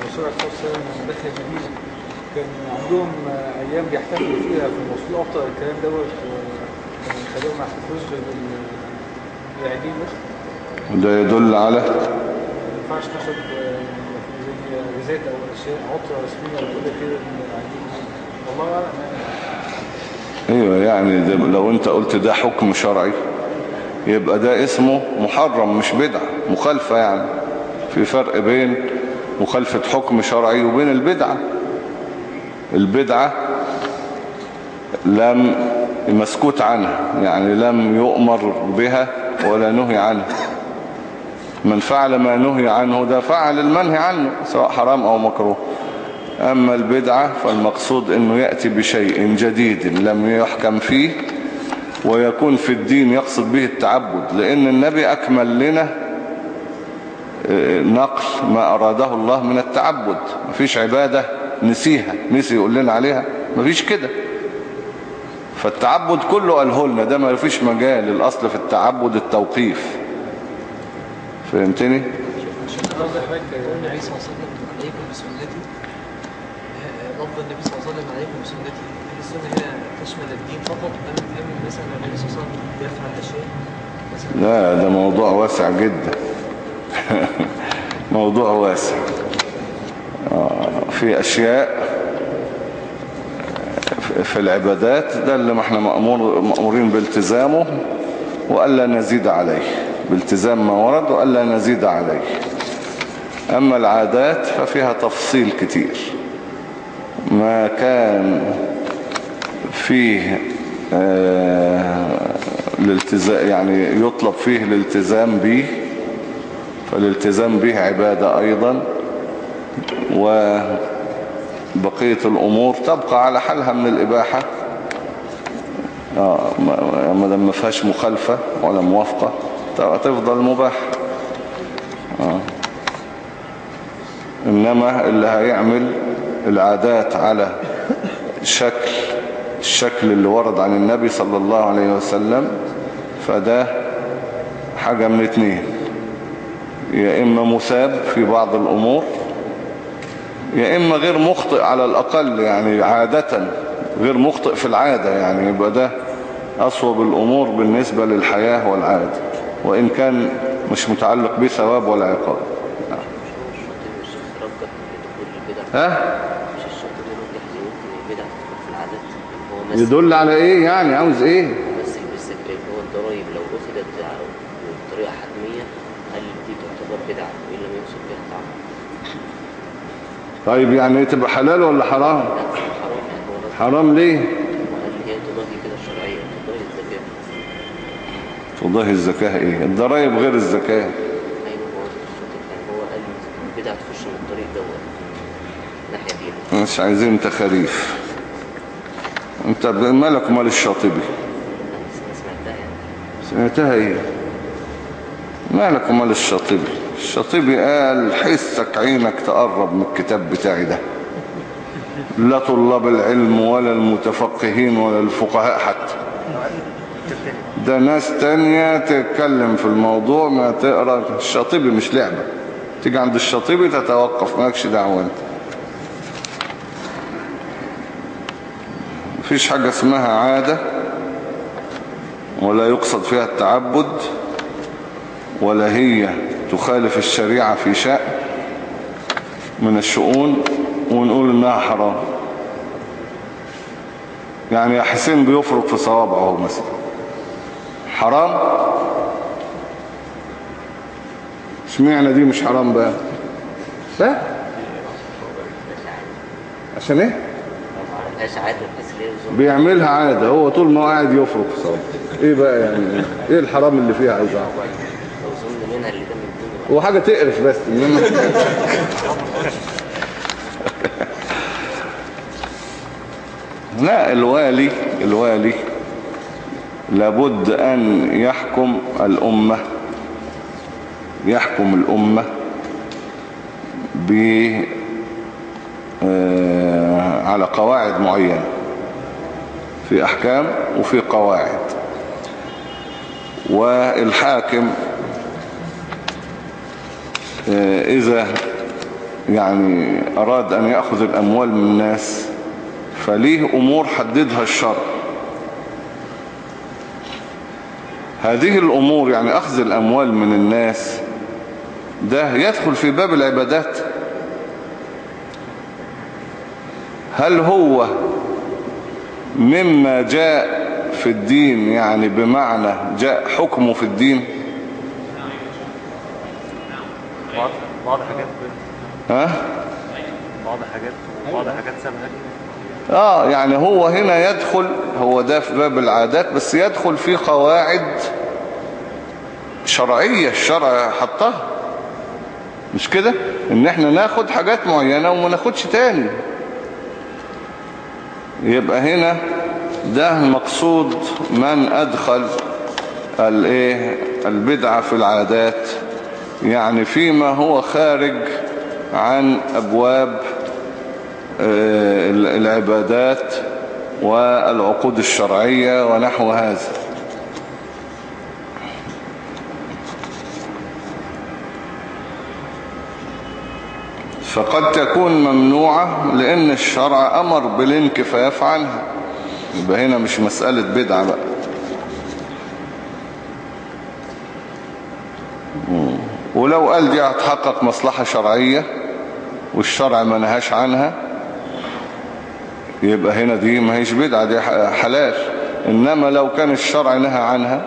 الرسول عليه الصلاه والسلام لما دخل المدينة كان عندهم آه، أيام بيحتفلوا فيها في الموصول أبطأ الكلام دوت وخلوهم ما يحتفلوش بالعيدين بس.
ده يدل على؟
ما ينفعش تاخد آه، زي اجازات أو أشياء عطله رسمية لك كده العيدين والله يعني
أيوه يعني ده لو أنت قلت ده حكم شرعي يبقى ده اسمه محرم مش بدعة مخالفة يعني. في فرق بين مخالفة حكم شرعي وبين البدعة. البدعة لم مسكوت عنها يعني لم يؤمر بها ولا نهي عنها. من فعل ما نهي عنه ده فعل المنهي عنه سواء حرام أو مكروه. أما البدعة فالمقصود أنه يأتي بشيء جديد لم يحكم فيه ويكون في الدين يقصد به التعبد لأن النبي أكمل لنا نقل ما أراده الله من التعبد. مفيش عبادة نسيها. نسي يقول لنا عليها. مفيش كده. فالتعبد كله قاله لنا ده ما فيش مجال. الأصل في التعبد التوقيف. فهمتني؟
النبي صلى الله عليه وسلم عليكم بسنتي السنة تشمل الدين فقط النبي صلى الله عليه وسلم يفعل
لا ده موضوع واسع جدا. موضوع واسع. آه، في أشياء في العبادات ده اللي ما إحنا مأمور مأمورين بالتزامه وألا نزيد عليه. بالتزام ما ورد وألا نزيد عليه. أما العادات ففيها تفصيل كتير. ما كان فيه آه، الالتزام يعني يطلب فيه الالتزام به فالالتزام به عبادة أيضا وبقية الأمور تبقى على حالها من الإباحة. آه ما دام ما فيهاش مخالفة ولا موافقة تفضل مباح. آه. إنما اللي هيعمل العادات على شكل الشكل اللي ورد عن النبي صلى الله عليه وسلم فده حاجة من اتنين. يا إما مثاب في بعض الأمور يا إما غير مخطئ على الأقل يعني عادة غير مخطئ في العادة يعني يبقى ده أصوب الأمور بالنسبة للحياة والعادة وإن كان مش متعلق بثواب ولا عقاب. ها؟ يدل على إيه؟ يعني عاوز إيه
مثل بالسكر اللي هو الضرايب لو أخذت بطريقة حتمية هل دي تعتبر بدعة وإن لم يقصد بها تعمل
طيب يعني إيه تبقى حلال ولا حرام؟
حرام
ليه؟
تضاهي الزكاة
إيه؟ الضرايب غير الزكاة.
أيوة هو قال البدع تخش من الطريق دوت ناحية دي
مش عايزين تخاريف. أنت مالك ومال الشاطبي؟
سمعتها يعني.
سمعتها إيه؟ مالك ومال الشاطبي؟ الشاطبي قال حسك عينك تقرب من الكتاب بتاعي ده. لا طلاب العلم ولا المتفقهين ولا الفقهاء حتى. ده ناس تانية تتكلم في الموضوع ما تقرأ. الشاطبي مش لعبة. تيجي عند الشاطبي تتوقف مالكش دعوة انت. مفيش حاجة اسمها عادة ولا يقصد فيها التعبد ولا هي تخالف الشريعة في شيء من الشؤون ونقول إنها حرام. يعني يا حسين بيفرق في صوابعه مثلا. حرام؟ اشمعنى دي مش حرام بقى؟ لا عشان
إيه؟
بيعملها عادة. هو طول ما هو قاعد يفرق في صوابعه. إيه بقى يعني؟ إيه الحرام اللي فيها عايز
أعرف؟ منها اللي ده من الدنيا
هو حاجة تقرف بس. لا الوالي الوالي لابد أن يحكم الأمة يحكم الأمة ب آه، على قواعد معينة في أحكام وفي قواعد. والحاكم إذا يعني أراد أن يأخذ الأموال من الناس فليه أمور حددها الشرع؟ هذه الأمور يعني أخذ الأموال من الناس ده يدخل في باب العبادات. هل هو مما جاء في الدين يعني بمعنى جاء حكمه في الدين
بعض بعض حاجات
ها؟
بعض حاجات وبعض حاجات سابها
آه يعني هو هنا يدخل هو ده في باب العادات بس يدخل في قواعد شرعية الشرع حطها. مش كده؟ إن إحنا ناخد حاجات معينة وما ناخدش تاني. يبقى هنا ده مقصود من أدخل الايه البدعة في العادات. يعني فيما هو خارج عن أبواب آه، العبادات والعقود الشرعية ونحو هذا. فقد تكون ممنوعة لأن الشرع أمر بالانكفاف عنها. يبقى هنا مش مسألة بدعة بقى. ولو قال دي هتحقق مصلحة شرعية والشرع ما نهاش عنها يبقى هنا دي ما هيش بدعة دي حلال. إنما لو كان الشرع نهى عنها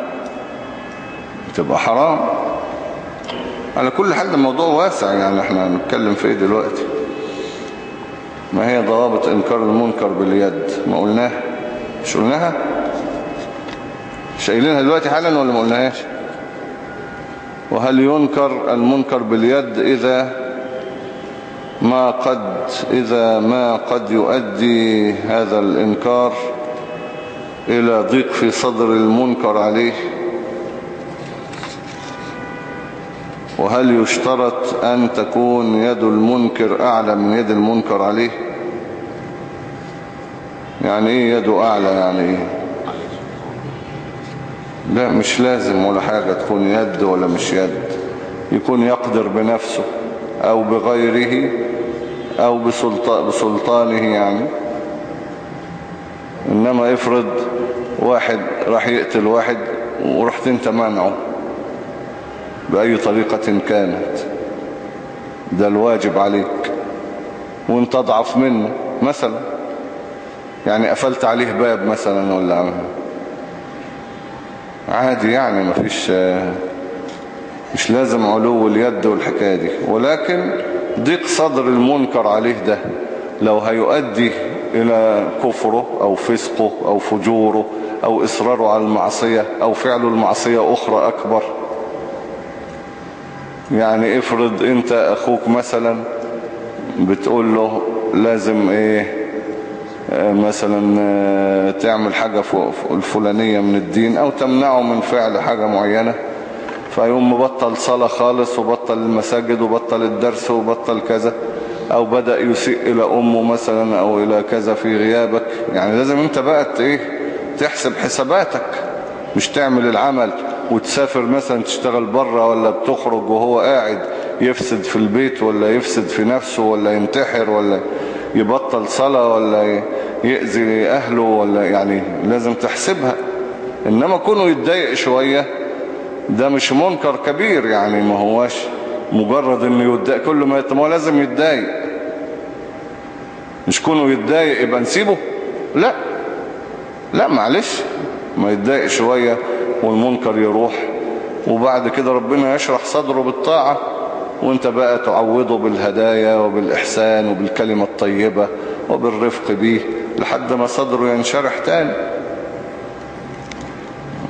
بتبقى حرام. على كل حال الموضوع واسع يعني إحنا هنتكلم في إيه دلوقتي؟ ما هي ضوابط إنكار المنكر باليد؟ ما قلناها. مش قلناها؟ مش دلوقتي حالا ولا ما قلناهاش؟ وهل ينكر المنكر باليد إذا ما قد إذا ما قد يؤدي هذا الإنكار إلى ضيق في صدر المنكر عليه. وهل يشترط أن تكون يد المنكر أعلى من يد المنكر عليه؟ يعني إيه يده أعلى يعني إيه؟ لا مش لازم ولا حاجة تكون يد ولا مش يد يكون يقدر بنفسه. أو بغيره أو بسلطان بسلطانه يعني. إنما افرض واحد راح يقتل واحد ورحت أنت منعه بأي طريقة كانت. ده الواجب عليك. وأنت أضعف منه مثلا. يعني قفلت عليه باب مثلا ولا عادي يعني مفيش مش لازم علو اليد والحكاية دي. ولكن ضيق صدر المنكر عليه ده لو هيؤدي إلى كفره أو فسقه أو فجوره أو إصراره على المعصية أو فعله المعصية أخرى أكبر. يعني افرض أنت أخوك مثلا بتقول له لازم إيه مثلا آه، تعمل حاجة الفلانية من الدين أو تمنعه من فعل حاجة معينة. فيقوم مبطل صلاة خالص وبطل المساجد وبطل الدرس وبطل كذا أو بدأ يسيء إلى أمه مثلا أو إلى كذا في غيابك. يعني لازم أنت بقى إيه تحسب حساباتك. مش تعمل العمل وتسافر مثلا تشتغل بره ولا بتخرج وهو قاعد يفسد في البيت ولا يفسد في نفسه ولا ينتحر ولا يبطل صلاة ولا يأذي أهله ولا يعني لازم تحسبها. إنما كونه يتضايق شوية ده مش منكر كبير يعني ما هواش مجرد إنه يتضايق. كل ما يت- ما هو لازم يتضايق. مش كونه يتضايق يبقى نسيبه؟ لا. لا معلش. ما يتضايق شوية والمنكر يروح وبعد كده ربنا يشرح صدره بالطاعة وانت بقى تعوضه بالهدايا وبالإحسان وبالكلمة الطيبة وبالرفق بيه لحد ما صدره ينشرح تاني.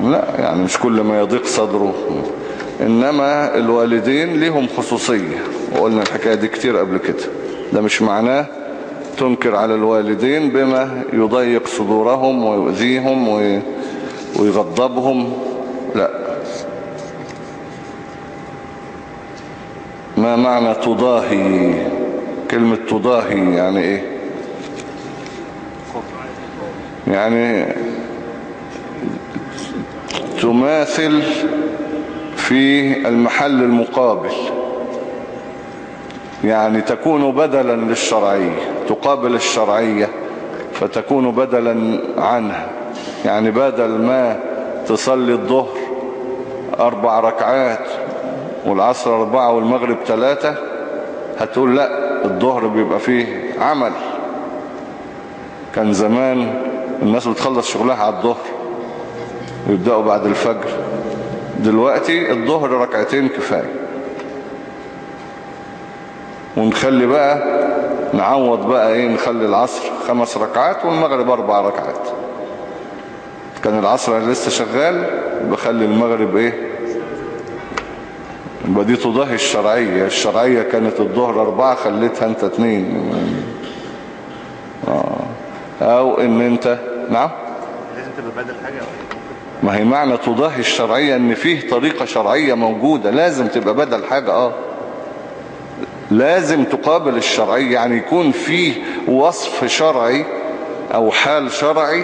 لا يعني مش كل ما يضيق صدره. إنما الوالدين ليهم خصوصية وقلنا الحكاية دي كتير قبل كده. ده مش معناه تنكر على الوالدين بما يضيق صدورهم ويؤذيهم وي- ويغضبهم. لا. ما معنى تضاهي؟ كلمة تضاهي يعني إيه؟ يعني تماثل في المحل المقابل. يعني تكون بدلا للشرعية تقابل الشرعية فتكون بدلا عنها. يعني بدل ما تصلي الظهر أربع ركعات والعصر أربعة والمغرب ثلاثة هتقول لا الظهر بيبقى فيه عمل. كان زمان الناس بتخلص شغلها على الظهر. ويبدأوا بعد الفجر. دلوقتي الظهر ركعتين كفاية. ونخلي بقى نعوض بقى إيه نخلي العصر خمس ركعات والمغرب أربع ركعات. كان العصر لسه شغال بخلي المغرب إيه يبقى دي تضاهي الشرعية. الشرعية كانت الظهر أربعة خليتها أنت اتنين. آه. أو إن أنت نعم؟
لازم تبقى بدل حاجة. أو؟
ما هي معنى تضاهي الشرعية إن فيه طريقة شرعية موجودة؟ لازم تبقى بدل حاجة آه. لازم تقابل الشرعية يعني يكون فيه وصف شرعي أو حال شرعي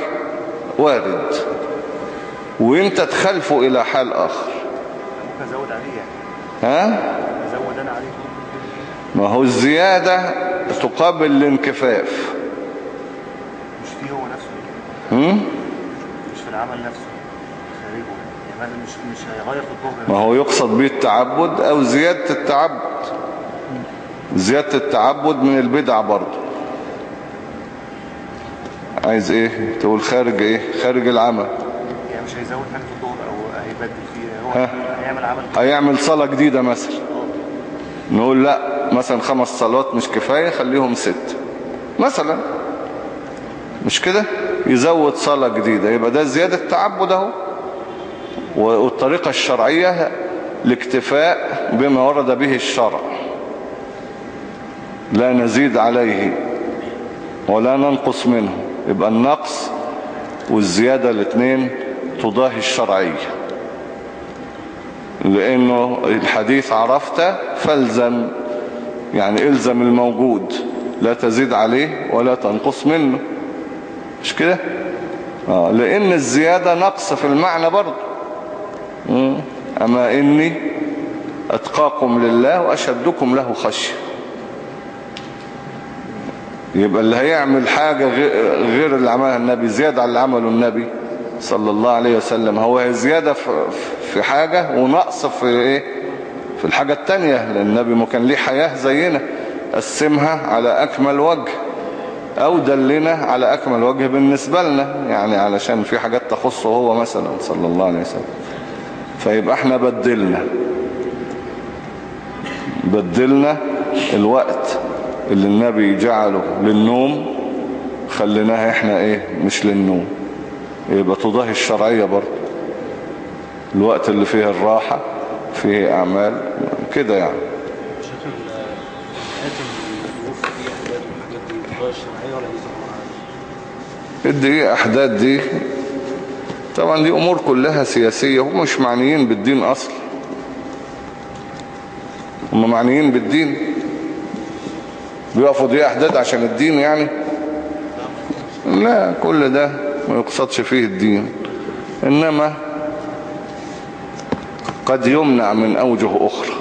وارد. وأنت تخلفه إلى حال
آخر. أزود عليه يعني.
ها؟
أزود أنا عليه.
ما هو الزيادة تقابل الانكفاف.
مش فيه هو نفسه.
هم؟
مش في العمل نفسه. يعني مش مش هيغير في
ما هو يقصد به التعبد أو زيادة التعبد. زيادة التعبد من البدع برضه. عايز إيه؟ تقول خارج إيه؟ خارج العمل.
يعني مش هيزود حاجة في الظهر أو هيبدل فيه. هو؟ هيعمل عمل
هيعمل صلاة جديدة مثلا. نقول لا مثلا خمس صلوات مش كفاية خليهم ست. مثلا. مش كده؟ يزود صلاة جديدة. يبقى ده زيادة تعبد أهو. والطريقة الشرعية الاكتفاء بما ورد به الشرع. لا نزيد عليه ولا ننقص منه. يبقى النقص والزيادة الاثنين تضاهي الشرعية. لأنه الحديث عرفت فالزم يعني إلزم الموجود. لا تزيد عليه ولا تنقص منه. مش كده؟ آه لأن الزيادة نقص في المعنى برضه. أما إني أتقاكم لله وأشدكم له خشية. يبقى اللي هيعمل حاجة غير اللي عملها النبي زيادة على اللي عمله النبي صلى الله عليه وسلم. هو زيادة في- حاجة ونقص في إيه؟ في الحاجة التانية لأن النبي ما كان ليه حياة زينا قسمها على أكمل وجه أو دلنا على أكمل وجه بالنسبة لنا يعني علشان في حاجات تخصه هو مثلا صلى الله عليه وسلم. فيبقى إحنا بدلنا. بدلنا الوقت اللي النبي جعله للنوم خليناها إحنا إيه مش للنوم. يبقى تضاهي الشرعية برضه. الوقت اللي فيه الراحة فيه أعمال كده يعني؟
الدقيقة أحداث دي طبعا
دي أمور كلها سياسية هم مش معنيين بالدين أصلا. هم معنيين بالدين. بيقفوا دقيقة أحداث عشان الدين يعني؟ لا كل ده ما يقصدش فيه الدين. إنما قد يمنع من أوجه أخرى.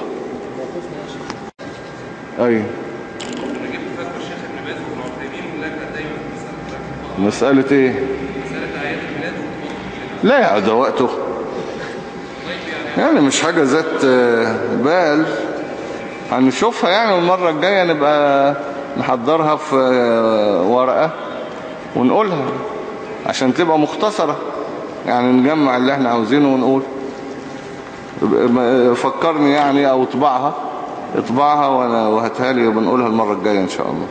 أي.
أنا جبت
لا يا ده وقته يعني مش حاجة ذات آه، بال. هنشوفها يعني المرة الجاية نبقى نحضرها في آه، ورقة ونقولها عشان تبقى مختصرة. يعني نجمع اللي إحنا عاوزينه ونقول. ب- فكرني يعني أو اطبعها. اطبعها وهاتها لي وبنقولها المرة الجاية إن شاء الله.